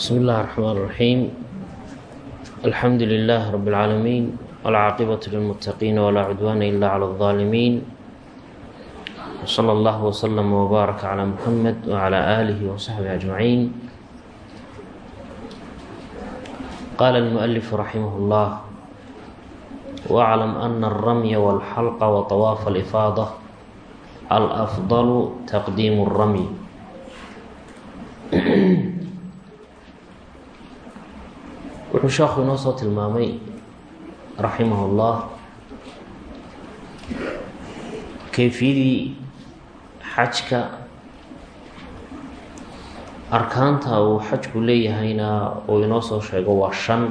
بسم الله الرحمن الرحيم الحمد لله رب العالمين والعاقبة للمتقين ولا عدوان إلا على الظالمين وصلى الله وسلم وبارك على محمد وعلى آله وصحبه أجمعين قال المؤلف رحمه الله واعلم أن الرمي والحلق وطواف الإفاضة الأفضل تقديم الرمي wuxuu sheekhu inoo soo tilmaamay raximah ullah kayfiyadii xajka arkaanta uu xajku leeyahayna uu inoo soo sheego waa shan.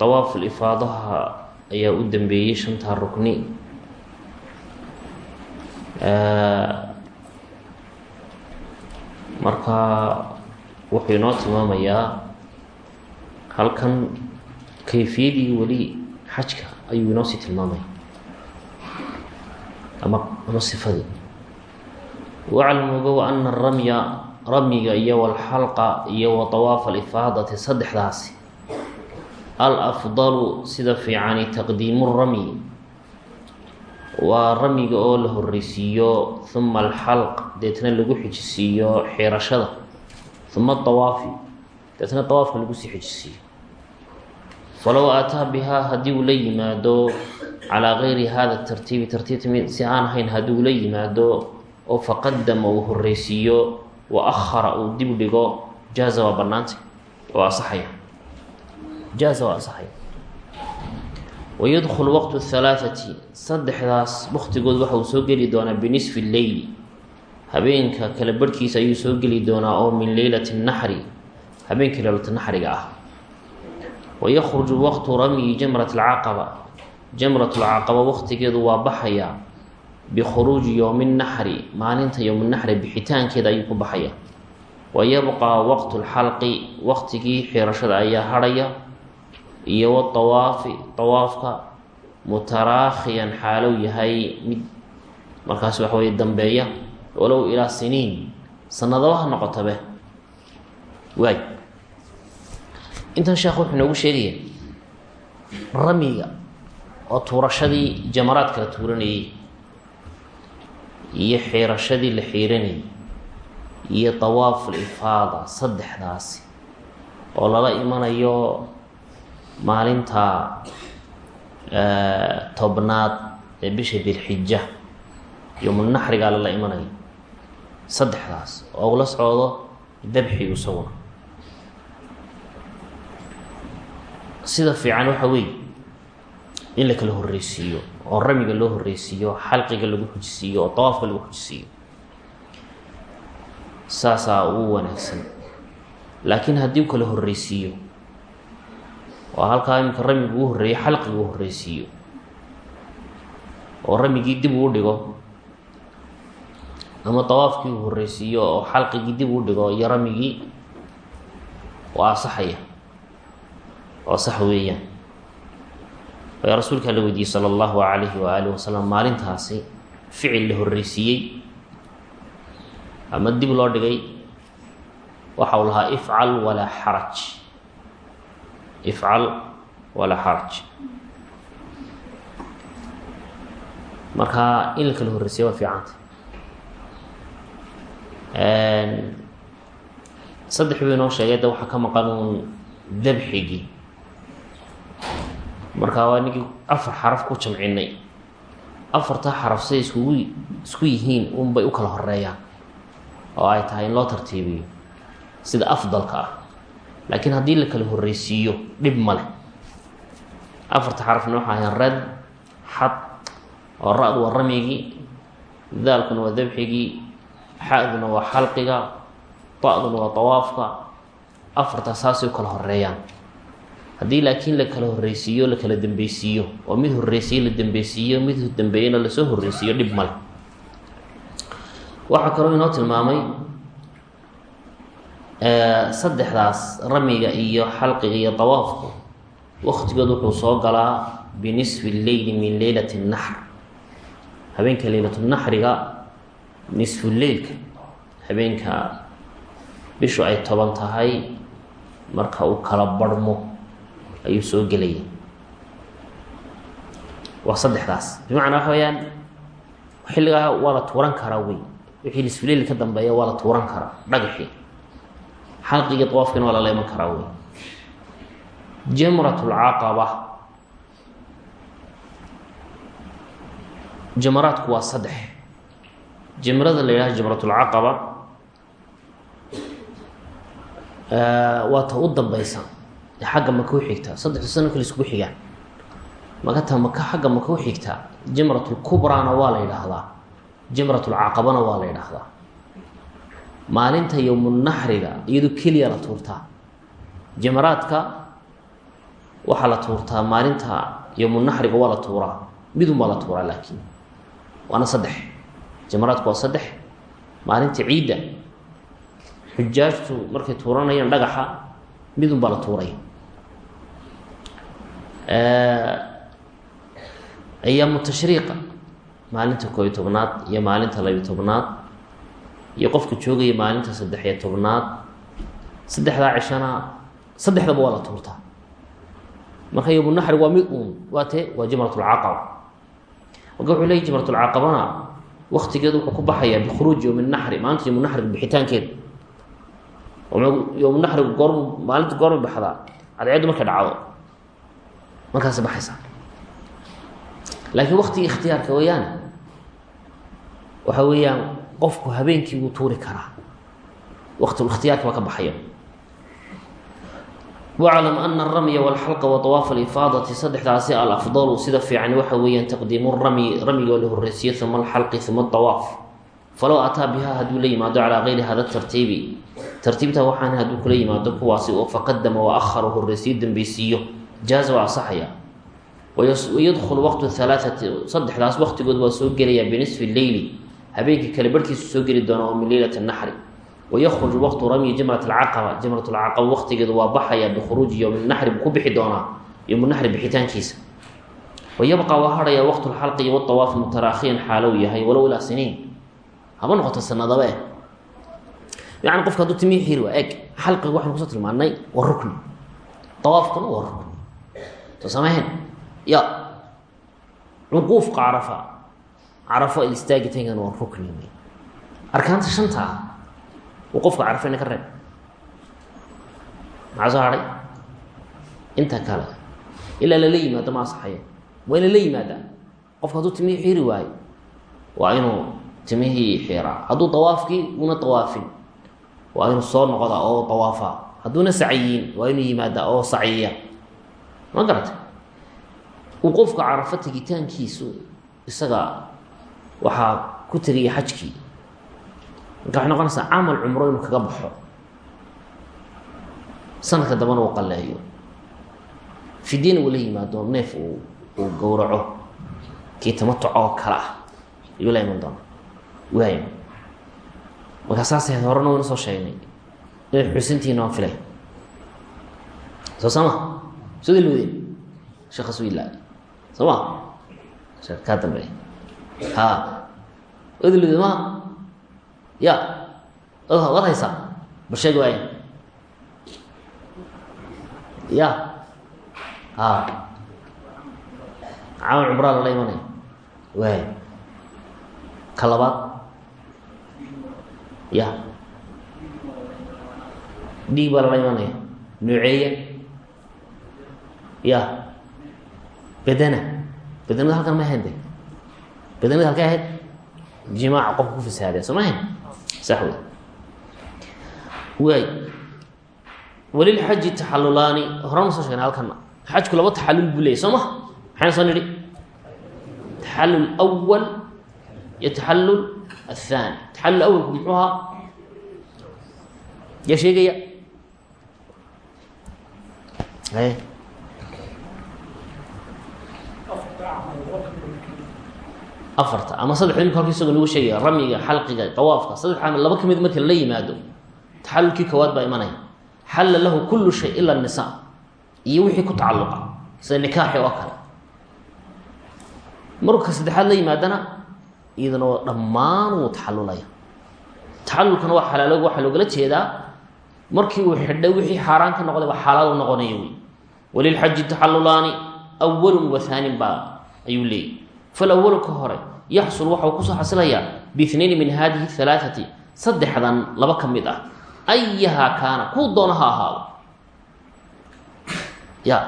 Dawaaful ifaadaha ayaa u dambeeyey shantaa rukni. Marka wuxuu inoo tilmaamayaa halkan kayfiyadii weli xajka ayuu inoo sii tilmaamaya ama ama sifadii. Waclam ogow ana aramya ramyiga iyo walxalqa iyo wa dawaafa alifaadati saddexdaasi. Al afdalu sida fiicani taqdiimu ramyi. Waa ramyiga oo la horreysiiyo huma alxalq deetna lagu xijisiiyo xirashada uma dawaafi deetna dawaafka lagu sii xijisiiyo falow aataa bihaa haddii uu la yimaado calaa gayri hada tartiibi tartiibta si aan ahayn haddii uu la yimaado oo faqadama uu horreysiiyo wa ahara uu dib dhigo jaaza waa bannaantay waa asaxaya jaaza waa asaxaya wayadkhul waqtu halaathati saddexdaas waktigood soo geli doonaa binisfi leyli habeenka kala barhkiisa ayuu soo geli doonaa oo min leylati naxri habeenka leylata naxriga ah. Wayakhruju waqtu ramyi jamrat alcaqaba jamrat lcaqaba waqtigeedu waa baxayaa bikhuruuji yowmi naxri maalinta yowminaxri bixitaankeeda ayuu ku baxaya. Wayabqaa waqtu lxalqi waqtigii xirashada ayaa hadhaya. Iyo wadawaafi dawaafka mutaraakhiyan xaalow yahay mid markaas waxa weye dambeeya walow ilaa siniin. Sanadaba ha noqotabe waay. Intan sheekh wuxuu inoogu sheegaya ramiga oo tuurashadii jamaraadka la tuuranayey iyo xiirashadii la xiiranayay iyo dawaaful ifaada saddexdaasi oo lala imanayo maalinta tobnaad ee bisha dilxija yowmunaxrigaa lala imanayo saddexdaas oo ula socdo dabxigu isaguna sida fiican waxa weeye in la kala horreysiiyo oo ramiga loo horreysiiyo xalqiga lagu xujisiiyo oo dawaafka lagu xujisiiyo saasaa ugu wanaagsan. Laakiin haddii u kala horreysiiyo oo halkaa iminka ramiga uu horreeyo xalqiga uu horreysiiyo oo ramigii dib uu dhigo ama dawaafkii uu horreysiiyo oo xalqigii dib uu dhigo iyo ramigii waa asaxaya oo sax weeyaan. Ayaa rasuulkaa la weydiiyey sala allahu calayhi waaalih wasalam maalintaasi ficil la horreysiiyey. Ama dib loo dhigay waxa uu lahaa ifcal walaa xaraj. Ifcal walaa xaraj. Marka in la kala horreysiya waa fiicanta saddex buu inoo sheegay de waxaa ka maqan uun dabxigii. Marka waa ninkii afar xaraf ku jamcinay. Afartaa xaraf siday iskugu isku yihiin unbay u kala horeeyaan oo ay tahay in loo tartiibiyo sida afdalka ah. Laakiin haddii la kala horreysiiyo dhib ma leh. Afarta xarafna waxa ahayn rad xad oo ra-du waa ramyigii daalkuna waa dabxigii xa-duna waa xalqiga ba-duna waa dawaafka afartaa saasay u kala horeeyaan haddii laakiin la kala horreysiiyo la kala dambeysiiyo oo mid horreysiiyo la dambeysiiyo mid dambeeyana la soo horreysiiyo dhib male waxaa kaloo inoo tilmaamay saddexdaas ramiga iyo xalqiga iyo dawaafku waktigood wuxuu soo galaa binisfi leyli min leylati naxr habeenka leylatunaxriga nisfu leylka habeenka bishu ay toban tahay marka uu kala barhmo ayuu soo gelaya. Waa saddexdaas. Bimacnaa waxa weyaan xilligaa waa la tuuran karaa wey. Wixii nisfileyl ka dambeeya waa la tuuran karaa dhagaxii. Xalqigii dawaafkiina waa lala iman karaa wey. Jamrat lcaqaba jamaraadku waa saddex jamrada la yidhaha jamratulcaqaba waa ta u dambeysa ee xagga maka u xigtaa saddexdu sano kale iskugu xigaan makata maka xagga maka u xigtaa jamratulkubrana waa la yidhaahdaa. Jamratulcaqabana waa la yidhaahdaa. Maalinta yowmunaxriga iyadoo keliya la tuurtaa. Jamaraadka waxaa la tuurtaa maalinta yowmunaxriga waa la tuuraa. Midun baa la tuuraa laakiin. Waana saddex jamaraadku waa saddex. Maalinta ciidda xujaajtu markay tuuranayaan dhagaxa midun baa la tuuraya ayaamu tashriiqa maalinta koobiyo tobnaad iyo maalinta labiyo tobnaad iyo qofka joogaya maalinta saddex-iyo tobnaad. Saddexdaa cishana saddexdaba waa la tuurtaa. Marka yowmunaxrig waa mid uun waa tee waa jamratulcaqaba marka wuxuu leeyay jamratulcaqabana waktigeedu wuxuu ku baxayaa bikhuruuji yowmi naxri maalinta yowmunaxrig bixitaankeeda yowmunaxrigu goormu maalinta goormay baxdaa cadceeddu markay dhacdo markaasi baxaysaa. Laakiin waktigii ikhtiyaarka weeyaan waxa weeyaan qofku habeenkii wuu tuuri karaa. Waktiikhtiyaarka baa ka baxaya waclam ana aramya walxalqa wa awaafa alifaadati saddexdaasi alafdalu sida fiican waxa weeyaan taqdiimu ramyi ramyiga la horeysiyo uma alxalqi uma awaaf falow ataa biha hadduu la yimaado calaa gayri hada tartiibi tartiibta waxaan hadduu kula yimaado kuwaasi oo faqadama wa ahara horeysiyo dambeysiiyo jaaza waa asaxaya wayadkhulu waqtu halaaati saddexdaas waqtigood waa soo gelayaa binisfi leyli habeenkii kale barhkiisu soo geli doona oo min leylati wayakruju waqtu ramyi jamrat alcaqaba jamrat lcaqaba waqtigeedu waa baxaya bikhuruuji yowmi naxri buu ku bixi doonaa yowmnaxri bixitaankiisa wayabqa waa harhaya waqtu lxalqi iyo waawaafi mutaraakhiyan xaalow yahay walow ilaa siniin haba noqoto sanadaba eh yani qofka hadduu timii xiri waa eg xalqiga waxaynu ku soo tilmaanay waa rukni awaafkuna waa rukni soo samehen ya cuquufka carafa carafo istaagitaankan waa rukni arkaanta shanta ah qofka carafayna ka reeb. Maxaa soo hadhay inta kale ilaa lala yimaado ma asaxayo. Waa lala yimaadaa qofka hadduu timihii xiri waayo waa inuu timihii xiraa hadduu dawaafkii una dawaafin waa inuu soo noqda oo dawaafa. Hadduuna saciyin waa inuu yimaadaa oo saciya ma garata uu qofka carafo tegitaankiisu isaga waxaa ku tegaya xajkii marka waxay noqonaysaa camal inuu kaga baxo sanadka dambana uu qalleeyo fidyana uu la yimaado neef uu gowraco kii tamatuca oo ah ayuu la iman doona waay markaa saasay horena waynu soo sheegnay inay xusintihiina waan filay soo sama soo dalwadeen sheekh aswiila soo ma sheekh kaa ha oo ya waad haysaa bal sheegi waaya ya ha camal cumraa lala imanaya waay ka labaad ya dhiig baa lala imanaya nuuceeya ya bedena bedenada halkan ma ahayn de bedenada halkay ahayd jimaaca qofka ku fasahaadee soo walilxaji taxalulaani horaan soo sheegnay halkana xajku laba taxalul buu leeyay soo ma? Maxayna soo nidhi? Taxalul awal iyo taxalul athani taxalul awalku muxuu ahaa? Yaa sheegaya afarta ama saddexda imika horka isagoo nagu sheegaya ramyiga xalqiga dawaafka saddexda laba ka mid marka lala yimaado taxalulkii koowaad baa imanaya xalla lahu kullu shay ila nisa iyo wixii ku tacalluqa sida nikaaxi oo kale. Marka saddexaad la yimaadana waa dhammaan wuu taxalulaya taxalulkana waa xalaalo waxaa loogala jeedaa markii uu xidhay wixii xaaraan ka noqday ba xalaal noqonaya wey walilxaji taxallulaani awalun wathaanin baa ayuu leeyay falawalu ka hore yaxsul waxa uu ku soo xasilayaa biitnayn min hadihi halaathati saddexdan laba ka mid ah. Ayahaa kaana kuu doona ha ahaado. Ya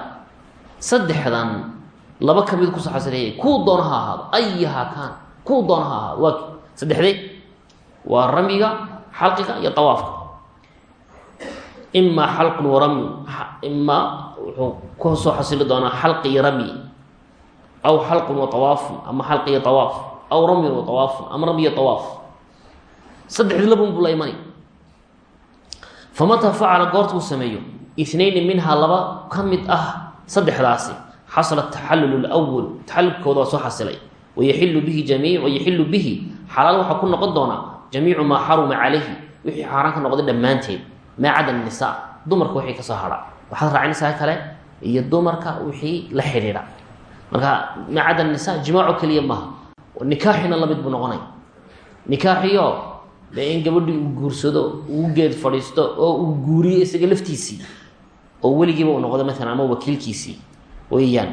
saddexdan laba ka mid ku soo xasilaya kuu doona ha ahaado. Ayahaa kaana kuu doona ha ahaado. Waa saddexdee waa ramiga xalqiga iyo awaafka imaa xalqun waramy imaa wuxuu ku soo xasili doonaa xalqi iyo ramyi aw xalqun wa awaafun ama xalqi iyo awaaf aw ramyun wa awaafun ama ramyi iyo awaaf saddexdii labun buu la imanay famataa facala goorta uu sameeyo inayni minhaa laba ka mid ah saddexdaasi xasala taxallul lwal taxallulkooda waa soo xasilay wayaxilu bihi jamiic wayaxilu bihi xalaal waxaa ku noqon doonaa jamiicu maa xaruma calayhi wixii xaaraan ka noqday dhammaanteed maa cada nisaa dumarka wixii marka maa cada nisa jimaaco keliya maaha nikaaxina la mid buu noqonay. Nikaaxiyo dee in gabadhii uu guursado uu geed fadhiisto oo uu guuriyo isaga laftiisii oo weligiiba uu noqdo maalan ama wakiilkiisii weeyaan.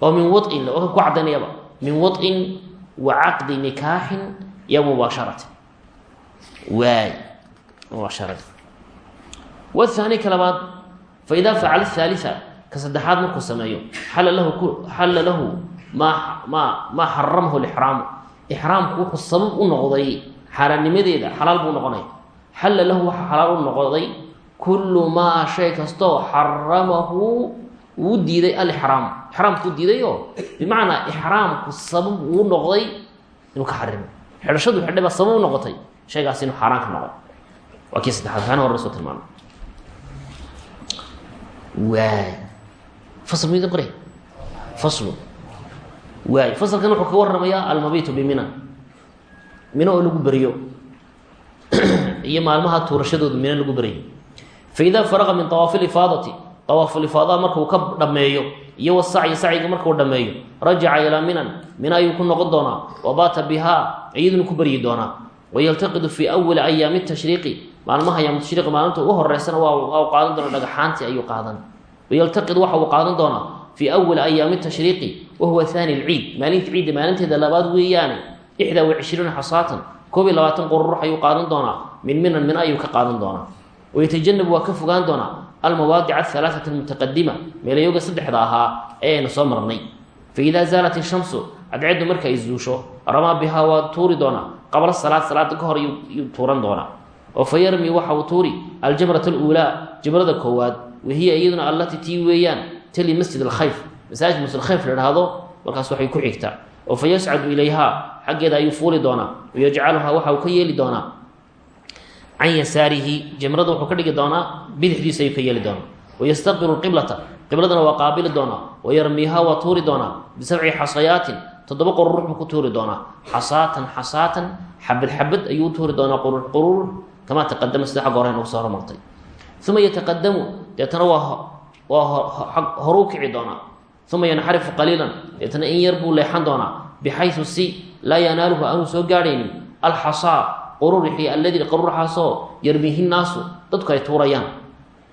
Oo min wain oo ku cadaynayaba min wain wa nikaaxin iyo mubaasharatin waay mubaasharati wathani ka labaad fa idaa facala haalia ka saddexaad markuu sameeyo xalla lahu maa xaramahu lixraamu ixraamku wuxuu sabab u noqday xaaraannimadeeda xalaal buu noqonaya xalla lahu waxaa xalaal u noqday kullu maa shay kastoo xaramahu uu diiday alixraamu ixraamku diiday oo bimacnaa ixraamku sabab uu noqday inuu ka xarimo. Xidhashadu xidhay baa sabab u noqotay shaygaas inuu xaaraan ka noqo. Waa kii saddexaad waxaana hore soo tilmaamay waay fasl qore faslu waay fasalkan wuxuu ka warramayaa almabitu bimina. Mino oo lagu beriyo. Iyo maalmaha tuurashadooda mino lagu beriyo. Fa idaa faraqa min awaafi lifaadati awaafulifaadaha markuu ka dhameeyo iyo wasacyi sacyiga markuu dhameeyo rajaca ilaa minan. Mina ayuu ku noqon doonaa. Wabaata bihaa iyaduna ku beryi doonaa. Wayaltaqidu fii awali ayaami tashriiqi. Maalmaha ayaam tashriiqi maalinta ugu horeysana waa qaadan doona qaadan wayaltaqid waxa uu qaadan doonaa fii awali ayaami tashriiqi wahuwa haani lciid maalinta ciidda maalinteeda labaad weeyaane ixdaa wa cishriina xasaatan koob iyo labaatan qururux ayuu qaadan doonaa min minan min ayuu ka qaadan doonaa waytajanabu waa ka fogaan doonaa almawaadic ahalaaثat almutaqadima meelayooga saddexda ahaa ee aynu soo marnay faidaa zaalat ishamsu cadceeddu marka ay zuusho ramaa bihaa waa tuuri doonaa qabla salaad salaada ka hor yuu tuuran doonaa oo waxa uu tuuri aljamrat aluulaa jamrada koowaad wahiya iyaduna allatii tii weeyaan tali masjid alkhayf masaajid masjid alkhayf la dhahdo markaas waxay ku xigtaa oo fa yascadu ilayhaa xaggeeda ayuu fuuli doonaa wayajcaluhaa waxa uu ka yeeli doonaa can yasaarihi jamrada wuxuu ka dhigi doonaa bidixdiisa ayuu ka yeeli doonaa wayastaqbilu qiblata qibladana waa qaabili doonaa wayarmiihaa waa tuuri doonaa bisabci xasayaatin toddoba qururux buu ku tuuri doonaa xasaatan xasaatan xabad xabad ayuu u tuuri doonaa qurur qurur kamaa taqadama sida xagga hore nagu soo hormartay uma yataqadamu deetana waa waa horuu kici doonaa uma yanxarifu qaliilan deetana in yar buu leexan doonaa bixayu si laa yanaaluhu aanuu soo gaadhaynin alxasaa qururixii alladii qururxaasoo yarmihi naasu dadku ay tuurayaan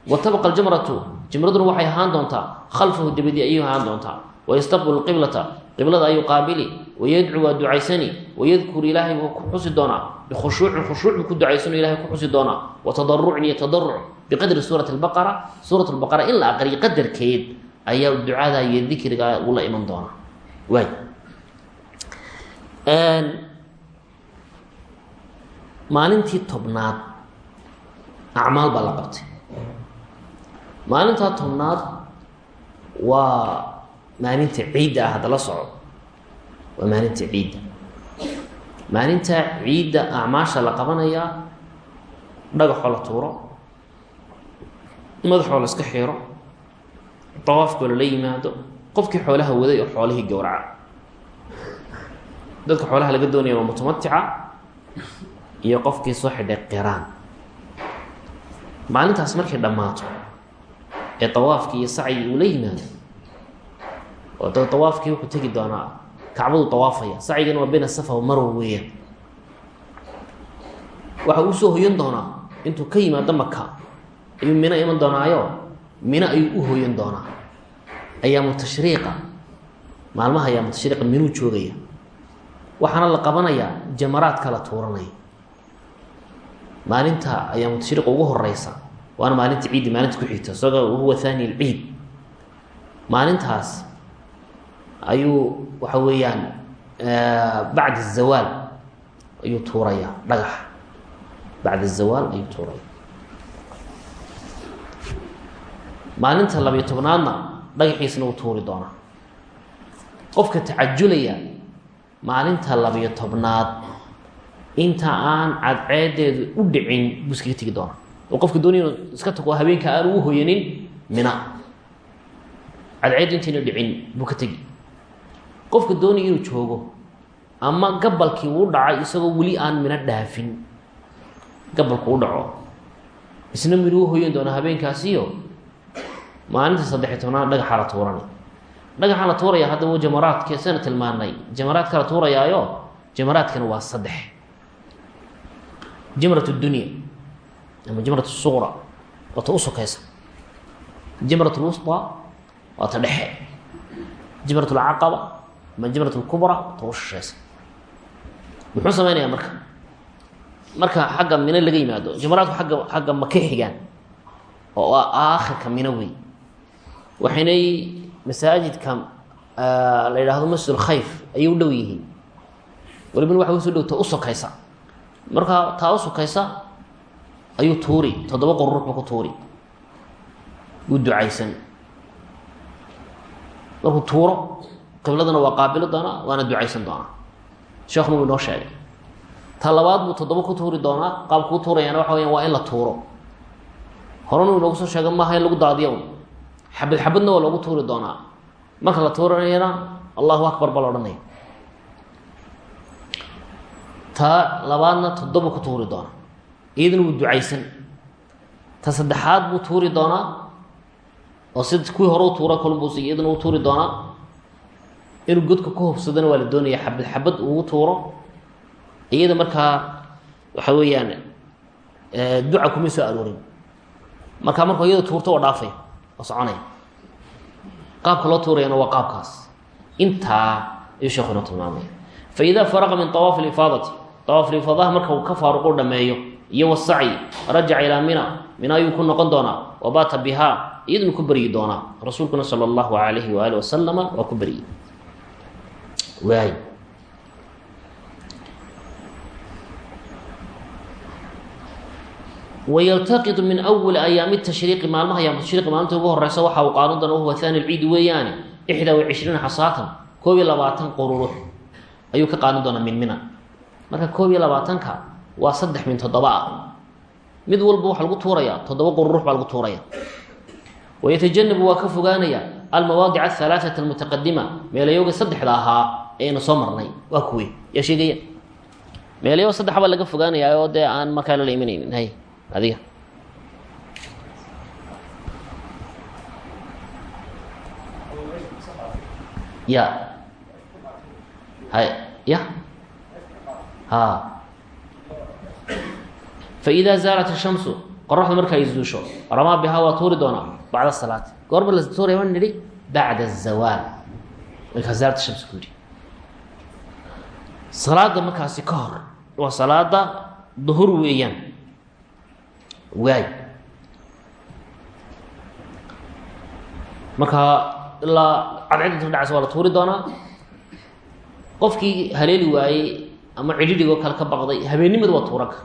wa tabqa aljamratu jimraduna waxay ahaan doontaa khalfahu dabadii ayuu ahaan doontaa wayastaqbilu qiblata qiblada ayuu qaabili wayadcu waa ducaysani wayadkuru ilaahay buu ku xusi doonaa bikhushuucin khushuuc ku ducaysano ilahay ku xusi doonaa wa tadarucin tadaruc biqadri suurati albaqara suurat lbaqara in la aqriyo qadarkeed ayaa ducada iyo dikriga ula iman doonaa. Waay maalintii tobnaad acmaal baa la qabtay. Maalintaa tobnaad waa maalinta ciidda ah hadda la soco waa maalinta ciidda. Maalinta ciidda acmaasha la qabanayaa dhagaxoo la tuuro madaxoo la iska xiiro dawaafkoo lala yimaado qofkii xoolaha waday oo xoolihii gowraca. Dadka xoolaha laga doonaya waa mutamatica iyo qofkii soo xidhay qiraan. Maalintaas markay dhammaato ee dawaafkii iyo sacyii uu la yimaado oo da dawaafkii wuxuu tegi doonaa kacbadu dawaafaya sacyigana waa bayna safa wa marwa weeyaan. Waxa uu soo hoyan doonaa intuu ka yimaado maka ayuu mino iman doonaayo? Mino ayuu u hooyan doonaa. Ayaamu tashriiqa. Maalmaha ayaamu tashriiqa minuu joogaya. Waxaana la qabanayaa jamaraadka la tuuranaya maalinta ayaamu tashriiqa ugu horeysa waana maalinta ciiddi maalinta ku xigta isagoo wahuwa thani lciid maalintaas ayuu waxa weeyaan bacda azawaal ayuu tuuraya dhagax. Bacda azawaal ayuu tuuraya maalinta labiyo tobnaadna dhagaxiisna uu tuuri doonaa. Qofka tacajulaya maalinta labiyo tobnaad inta aan cadceedeedu u dhicin buu iskaga tegi doonaa. Oo qofka doonay inuu iska tago habeenka aan ugu hoyanin mina. Cadceeddu intayna dhicin buu ka tegi. Qofka doonaya inuu joogo ama gabalkii uu dhacay isagoo weli aan mina dhaafin gabalku u dhaco. Isna minuu hoyan doona habeenkaasiyo maalinta saddexiy tobnaad dhagaxaa la tuuranay dhagaxaa la tuuraya haddaba jamaraadka sana tilmaanay. Jamaraadka la tuurayaayo jamaraadkana waa saddex. Jamrat dunya ama jamrat suqra waa ta u sokaysa. Jamrat lwusطa waa ta dhexe. Jamrat lcaqaba ama jamrat lkubra ta marka? Marka xagga mino laga yimaado jamaraadku agga xagga maka xigaan? Oo aakhirka mino wey waxaynay masaajidka la yidhaahdo masjid khayf ayay u dhow yihiin. Walibana waxay u soo dhowta u sokaysa. Marka taa u sokaysa ayuu tuuri toddoba qor ruux buu ku tuuri. Wuu ducaysan. Markuu tuuro qibladana waa qaabilo doonaa waana ducaysan doonaa. Sheekuna wuu inoo sheegay. Ta labaad buu toddoba ku tuuri doonaa qaabku u tuurayaana waxa weyaan waa in la tuuro. Horena uu inoogu soo sheega maaha in lagu daadiyo xabad xabadna waa loogu tuuri doonaa. Marka la tuuranayana allahu akbar baa la odhanaya. Ta labaadna toddoba ku tuuri doonaa. Iyadana wuu ducaysan. Ta saddexaad buu tuuri doonaa. Oo sid kuwii hore u tuura kolbus iyadana u tuuri doonaa. Inuu godka ku hobsadana waa la doonaya xabad xabad ugu tuuro. Iyada markaa waxa weeyaan duca kuma soo aroorin. Markaa markuu iyada tuurto oo dhaafay oo soconaya qaabka loo tuurayana waa qaabkaas. Intaa ayuu sheekhu inoo tilmaamaya fa idaa faraqa min awaafi lifaadati awaaf lifaadaha marka uu ka faaruqu dhameeyo iyo wasacyi rajaca ilaa mina mina ayuu ku noqon doonaa wabaata bihaa iyaduna ku beryi doonaa. Rasuulkuna sala allahu alayhi waali wasalama waa ku beryey waay wyltaqitu min awali ayaami tashriiqi maalmaha ayaam tashriiqi maalinta ugu horeysa waxa uu qaadan doona wahuwa thani lciidi weeyaane ixdaa wa cishriina xasaatan koob iyo labaatan qururux ayuu ka qaadan doonaa min mina marka koob iyo labaatanka waa saddex min toddoba ah mid walba waxaa lagu tuurayaa toddoba qururux baa lagu tuuraya waytajanabu waa ka fogaanaya almawaadic ahalaaثata almutaqadima meelayooga saddexda ahaa eaynu soo marnay waa kuwe yaa sheegaya meelayo saddex baa laga fogaanayaa oo dee aan markaa lala imanaynin adiga ya. Hay ya. Ha. Faida zaalat ashamsu qoraxdu marka ay zuusho ramaa bihaa waa tuuri doonaa bacda salaati goorma la tuuraya waan nidhi bacda zawaal markaa zaalat shamsu ku yidhi salaada markaasi ka hor waa salaada duhur weeyaan waay marka ilaa cadcid inta dhacaysa waa la tuuri doonaa. Qofkii haleeli waayey ama cidhidhigoo kale ka baqday habeennimada waa tuuranka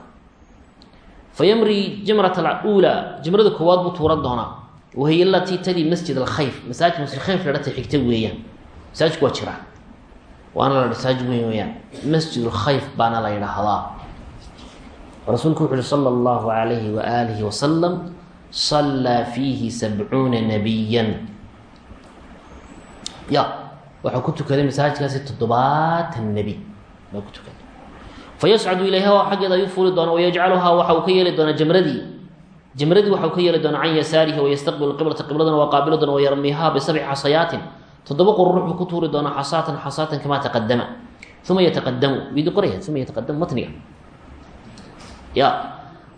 fa yamri jamrat alula jamrada koowaad buu tuuran doonaa. Wahiy alatii tali masjid alkhayf masaajidka masjid khayf ladhata xigta weeyaan. Masaajidku waa jiraa. Waana la masaajid weyn weeyaan. Masjid lkhayf baana la yidhaahdaa rasuulku wuxu uhi sala allahu alayhi waaalihi wasalam sallaa fiihi sabcuuna nabiyan ya waxaa ku tukaday masaajidkaasi toddobaatan nebi baa ku tukaday. Fayascadu ilayha xaggeeda ayuu fuuli doona wayajcaluhaa waxa uu ka yeeli doonaa jamradii. Jamradii waxa uu ka yeeli doonaa can yasaarihi wayastaqbilu qiblata qibladana waa doona wayarmiihaa bisabci xasayaatin. Toddoba qururux buu ku tuuri doonaa xasaatan xasaatan kamaa taqadama uma yataqadamu widi qoraya uma yataqadamu matniga ya.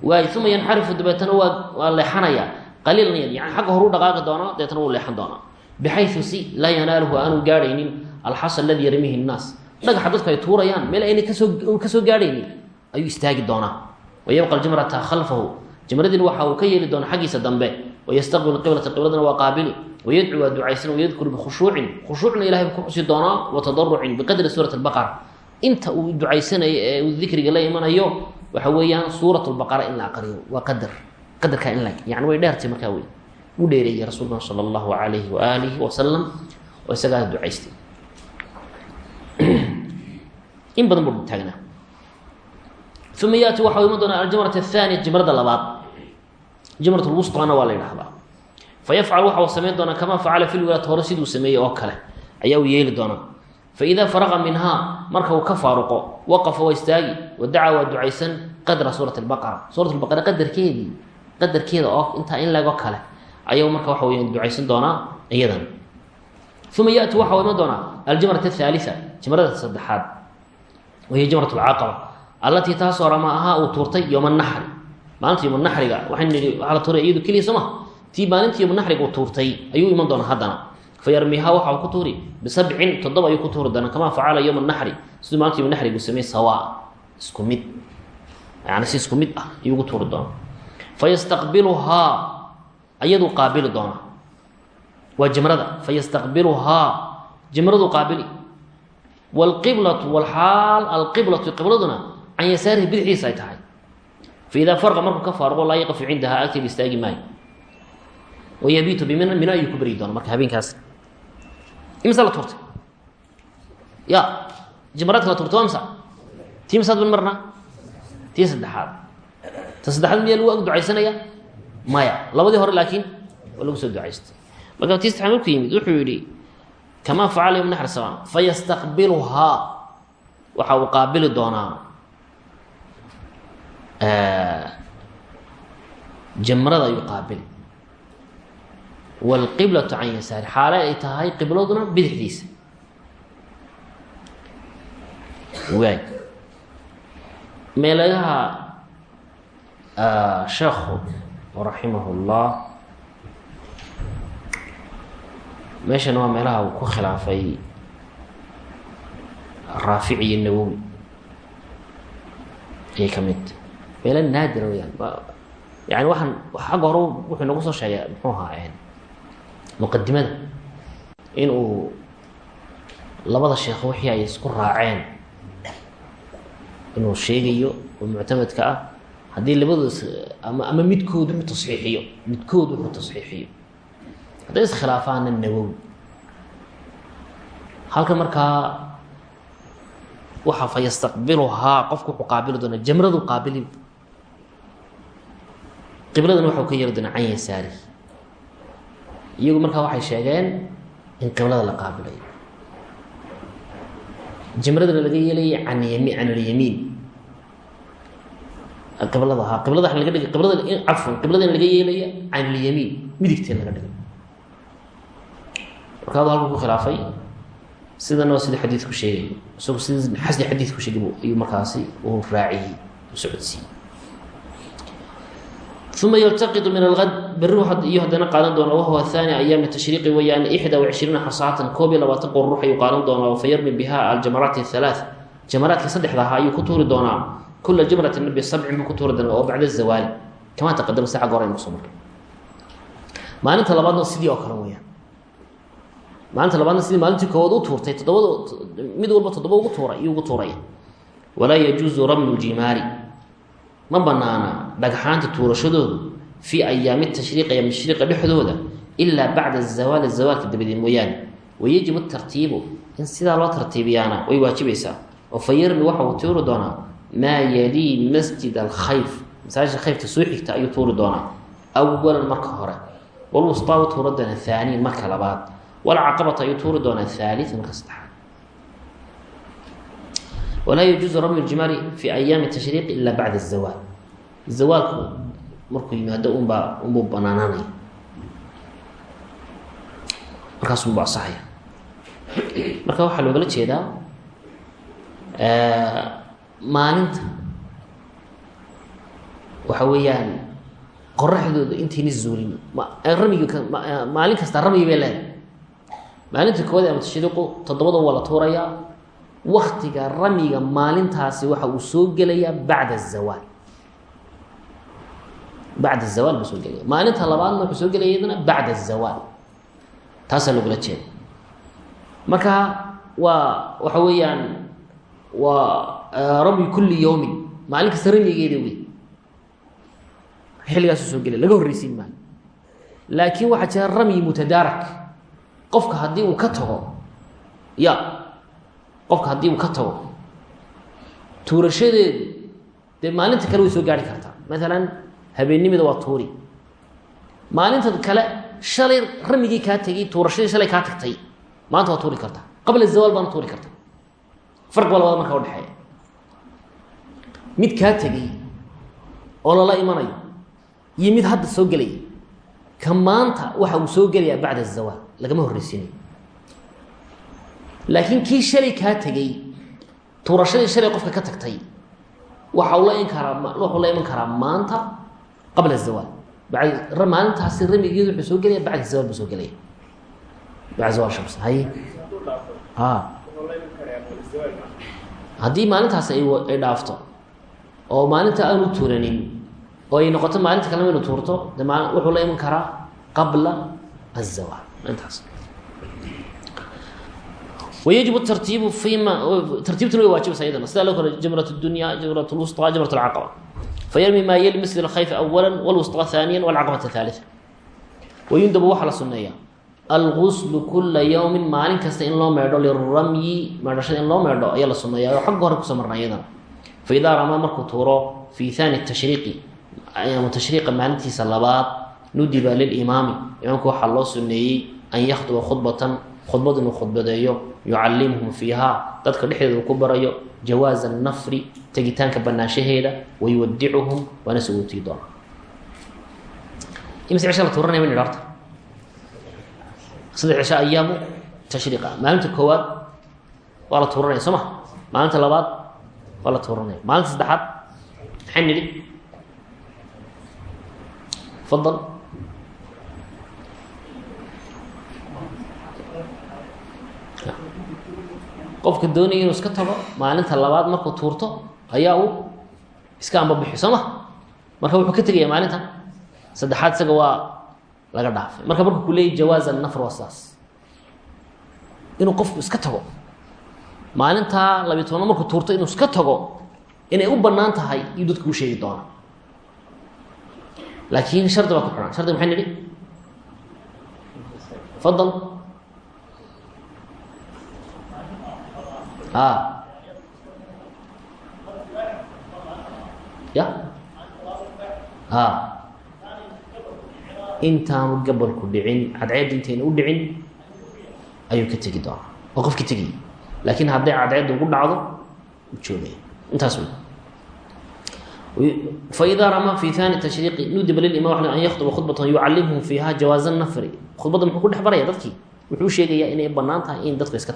Waay uma yanxarifu dabeetana waa waa leexanaya. Yani xagga horu dhaqaaqi doonaa dabeetana wuu leexan doonaa. Bixayu si laa yanaaluhu aanu gaadhaynin alxasa aladii yarmihi nnaas. Dhagaxa dadku ay tuurayaan meel aynay ka soo gaadhaynin ayuu istaagi doonaa. Wayabqa aljamrata khalfahu. Jamradiina waxa uu ka yeeli doonaa xaggiisa dambe. Wayastaqbilu qiblata qibladana waa qaabili wayadcu waa ducaysan. Wayadkuru bikhushuucin khushuucna ilahay ku xusi doonaa. Wa tadarucin biqadri suurati albaqara inta uu ducaysanayo ee uu waxa weeyaan suurat lbaqara in la aqriyo waa qadar qadarkaa in la yani way dheertay markaa wey u dheereeyey rasuulkan sala allahu alayhi waaalihi wasalam oo isagaa ducaystay. In badan buu taagnaa uma yaati waxa iman doonaa aljamrat athaniya jamrada labaad. Jamrat lwustana waa la yidhahdaa fayafcal waxa uu samayn doonaa kamaa facala fi lwilaat hore siduu sameeyey oo kale. Ayaa uu yeeli doonaa faidaa faraqa minhaa marka uu ka faaruqo waqafa waa istaagi wadacaa waa ducaysan qadra suurat lbaqara suurat lbaqara qadarkeedii qadarkeeda oo intaa in lago kale ayuu marka waxa weya ducaysan doonaa iyadan uma yaati waxa iman doonaa aljamrat athaalia jamrada saddexaad wahiy jamrat lcaqaba allatii taasoo rama ahaa uu tuurtay yowma naxri maalinta yowma naxriga waxaynu nihi waxaa la tuuray iyadu keliya soo ma tii maalinta yowma naxriga uu tuurtay ayuu iman doonaa haddana fayarmihaa waxa uu ku tuuri. Bisabcin toddoba ayuu ku tuuri doonaa kamaa facala yowma naxri. Siduu maalinta yowma naxrigu sameey sawaa. Isku mid. Yani si isku mid ah ayuu ugu tuuri doonaa. Fayastaqbiluhaa. Ayaduu qaabili doonaa. Waa jamrada fayastaqbiluhaa. Jamradu qaabili. Wlqiblatu wlxaal alqiblatu qibladuna can yasaarihi bidixdiisa ay tahay. Faidaa farqa markuu ka faaruqo laa yaqifu cindaha agteeda istaagi maayo. Wayabiitu bimina ayuu ku beryi doona marka habeenkaas imisa la tuurtay ya jamaraadka la turtay waa misa tii misaad ban marnaa? Tii saddexaad. Ta saddexaad miyaa lagu ag maya. Labadii hore laakiin waa soo ducaystay. Marka tii saddexaad markuu yimid wuxuu yihi kamaa facala yom naxr samaan fayastaqbiluhaa. Waxa uu qaabili doonaa jamrada ayuu qaabili wاlqiblatu can yasaari xaale ay tahay qibladuna bidixdiisa waay meelayaha sheekhu raximah اllah meeshana waa meelaha uu ku khilaafay raafici iyo nawowi ayay ka mid meelo naadira weyaan yani waxaan xagga hore wuxuu nagu soo sheegay muxuu ahaa muqadimada in uu labada sheekh wixii ay isku raaceen inuu sheegayo oo muctamadka ah haddii labadoos ama ama midkood wuxuu tasxiixiyo midkood wuxuu tasxiixiyo. Hadday iskhilaafaana nawowi halka markaa waxa fa qofku wuxuu qaabili doonaa jamradu qaabili qibladana waxau ka yeeri doonaa can yasaari iyagu markaa waxay sheegeen in qiblada la qaabilayo jamradana laga yeelaya can yami can alyamiin. Qiblada ha qiblada laga dhigay qiblada cafwan qibladana laga yeelaya can alyamiin. Midigtee laga dhigay. Markaadu halku ku khilaafay sidana waa sida xadiidku sheegayo isagu sida xasni xadiidku sheegay ayuu markaasi uu raaciyey socodsiiyey uma yaltaqidu min alad berri iyo haddana qaadan doona wahuwa haani ayaami tashriiqi weeyaan ixda wacishriina xasaatan koob iyo labaatan qururux ayuu qaadan doonaa fayarmi biha aljamaraati halaa jamaraadka saddexda ahaa ayuu ku tuuri doonaa kula jamratin bisabcin buu ku tuuri doonaa oo bacda zawaali kamaa taqadama saca goor aynu ku soo marnay maalinta labaadna sidii oo kale weyaan maalinta labaadna sidii maalintii koowaad u tuurtay toddobada mid walba toddoba ugu tuuray iyuu ugu tuuraya walaa yajuusu ramyu ljimaari ma banaana dhagxaanta tuurashadoodu fii ayaami tashriiq ayaam tashriiqa dhexdooda ilaa bacda zawaali zawaalka dabadeed mooyaane. Wayajibu tartiibu in sidaa loo tartiibiyaana way waajibaysaa oo fa yarmi waxa uu tuuri doonaa maa yalii masjid alkhayf. Masaajidka khayrka soo xigta ayuu tuuri doonaa awalan marka hore. Walwustaa u tuuri doonaa haaniin marka labaad. Walcaqabata ayuu tuuri doonaa haalian marka saddexaad walaa yajuusu ramyu ljimaari fi ayaami tashriiqi ila bacda zawaal zawaalku markuu yimaado unbaa unbuu banaanaanaya markaas unbuu asaxaya marka waxaa loogala jeedaa maalinta waxa weeyaan qoraxdooda intayna zuulin ramigi maalin kasta ramyi bay leedahay maalinta koowaad ama tashriiqu toddobada waa la tuurayaa waktiga ramyiga maalintaasi waxa uu soo gelayaa bacda azawaal bacda azawaal buu soo gelaya maalinta labaadna wuxuu soo gelaya iyadana bacda azawaal taasaa logula jeeda marka waa waxa weeyaan waa ramyi kulli yawmin maalin kasta ramyigeeda wey xilligaasuu soo gelaya laga horreysiin maayo. Laakiin waxaa jira ramyi mutadaarak. Qofka haddii uu ka tago ya qofka haddii uu ka tago. Tuurashadeedu dee maalinta kale way soo gaari kartaa. Maalan habeennimida waa tuuri. Maalinta kale shalay ramigii kaa tegey tuurashadii shalay kaa tagtay maanta waa tuuri kartaa. Qabla zawaal baana tuuri karta farq baa labada markaa udhexeeya mid kaa tegey oo lala imanayo iyo mid hadda soo gelaya ka maanta waxa uu soo gelayaa bacda azawaal lagama horreysiinayo laakiin kii shalay kaa tegey tuurashadii shalay qofka ka tagtay waxa uu la iman karaa wuxuu la iman karaa maanta qabla azawaal bad maalintaasi ramigeedu wuxuu soo gelaya bacda zawaal soo gelaya. Bacda zawaal shams haye? A haddii maalintaasi ay dhaafto oo maalinta aanu tuuranin oo ay noqoto maalinta kalema inu tuurto de wuxuu la iman karaa qabla azawaal intaas ويجب الترتيب فيما ترتيبتنا way waaجibaysa iyadana sida loo kale جمرة الدuنيا جمرة الوسطى جمرة العقبة فيرمي ما يلي مثل الخyف أولا والوسطى ثانيا والعقبة ثالثا ويندب waxa la suneeya الغسل كuلa يوم maalin kasta in loo meedho للرمyi meedhashada in loo meedho ayaa la suneeya oo xagga hore kusoo marna iyadana فإdaa ramaa markuu tuuro في ثاني التشhريqi ayaamu تشhريqa maalintiisa labaad nudiba للإimaami imaamka waxaa loo suneeyey an yakطba khudbatan khudbad inuu khudbadeeyo yucallimhum fiiha dadka dhexdeeda ku barayo jawaaza nafri tegitaanka banaanshaheeda wayuwadicuhum waana sagootii doona. Imise cisha la tuuranaya ma nidhi horta? Saddex ayaamu tashriiqa. Maalinta koowaad waa la tuuranaya soo ma? Maalinta labaad waa la tuuranaya. Maalinta saddexaad maxay nidhi? Fadal qofka doonaya inuu iska tago maalinta labaad markuu tuurto ayaa uu iska ambabixi soo ma? Marka wuxuu ka tegaya maalinta. Saddexaad isaga waa laga dhaafay. Marka markuu ku jawaaz annafr waa sidaas inuu qofku iska tago maalintaa labiy tobnaad markuu tuurto inuu iska tago inay u bannaan tahay iyuu dadku u sheegi doona. Laakiin shardi baa ku xidhan. Shardiga maxay nidhi? Fadal a ya? A intaanu gabalku dhicin cadceedda intayna u dhicin ayuu ka tegi doonaa oo qofki tegayay laakiin hadday cadceedda ugu dhacdo joogaya intaas wey faidaa ramaa fi ani tashriiqi nudiba lilimam an yaktuba khudbatan yucalimhum fiiha jawaaza nafri khudbadda muxuu ku dhex baraya dadkii? Wuxuu sheegayaa inay bannaan tahay in dadku iska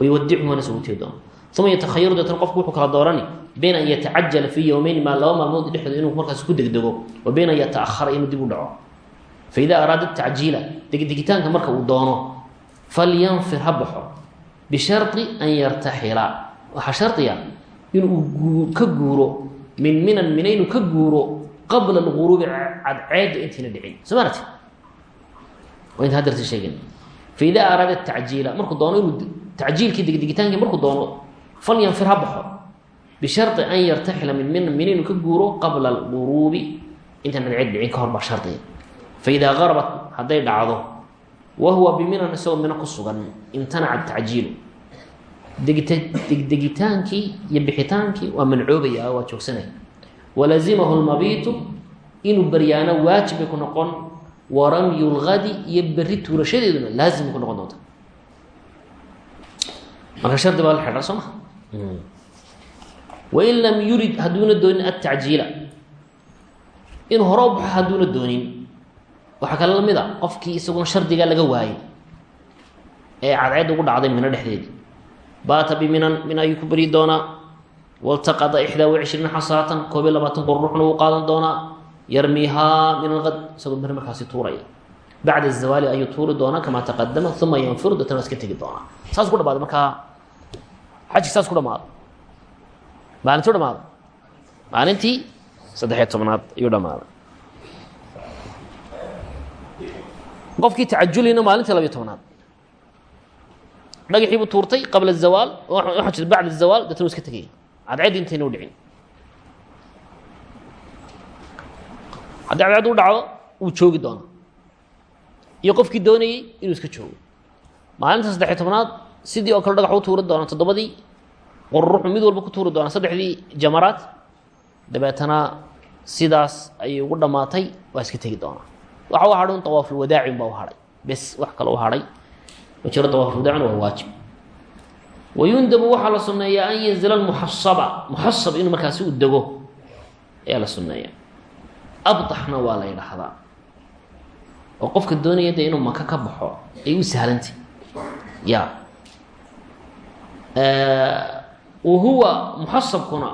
wayuwadichu waana sagutegi doona uma yatakhayaru deetana qofku wuxuu kala doorani bayna an yatacajala fii yowmeyn maa laba maalmood dhexdooda inuu markaas ku degdego wa bayna an yataahara inuu dib u dhaco faida araada tacjiila degdegitaanka marka uu doono falyanfir ha baxo bishari an yartaxila waxaa shardiga inuu ka guuro min minan mina inuu ka guuro qabla alguruubi cadceedda intayna dhicin soo maarati waa inta hadarta sheegen faida araada tacjiila markuu doono inuu tacjiilkii degdegitaankii markuu doono falyanfir ha baxo bishari an yartaxila min mina inuu ka guuro qabla alguruubi intaan cadceed dhicin ka hor baa shardiga faidaa garabat hadday dhacdo wa huwa biminan isagoo mino ku sugan imtanaca tacjiilu degdegitaankii iyo bixitaankii waa mancoobaya waa joogsanaya walazimahu lmabiitu inuu baryaano waajib bay ku noqon wa ramyu lgadi iyo berri tuurashadeeduna laazimay ku noqon doonta marka shardi baa la xidha soo maa wain lam yurid hadduuna doonin atacjiila inuu hore u baxo hadduuna doonin waxaa kale la mid a qofkii isaguna shardigaa laga waayey ee cadceed ugu dhacday mino dhexdeedii baata biminan min ayuu ku beri doonaa waltaqada ixdaa wacishriina xasaatan koob iyo labaatan qurruxna wuu qaadan doonaa yarmihaa min alqad isagoo beri markaasi tuuraya. Bacda zawaali ayuu tuuri doonaa kamaa taqadama uma yanfiru deetana iska tegi doonaa. Saas ku dhamaada markaa xajki saas ku dhamaada maalintuu dhamaada maalintii saddexiyo tobnaad ayuu dhamaaday. Qofkii tacajulina maalintii labiyo tobnaad. Dhagaxiibuu tuurtay qabla zawaal waxaa jira bacda zawaal deetana u iska tegaya cadceeddi intayna u dhicin. Haddii cadceed u dhacdo wuu joogi doonaa. Iyo qofkii doonayey inuu iska joogo. Maalinta saddexiyo tobnaad sidii oo kale dhagax u tuuri doona toddobadii qururuxu mid walba ku tuuri doonaa saddexdii jamaraad dabeetana sidaas ayay ugu dhammaatay waa iska tegi doonaa waxa u hadhay un tawaafulwadaaci unbaa u hadhay bes wax kale u hadhay ma jiro tawaafulwadaacina waa waajib. Wayundabu waxaa la sunneeyaa an yanzila muxasaba muxasab inuu markaasi u dego ayaa la sunneeya abdaxna waa la ydhaahdaa oo qofka doonaya de inuu maka ka baxo ay u sahlantay ya wa huwa muxasabkuna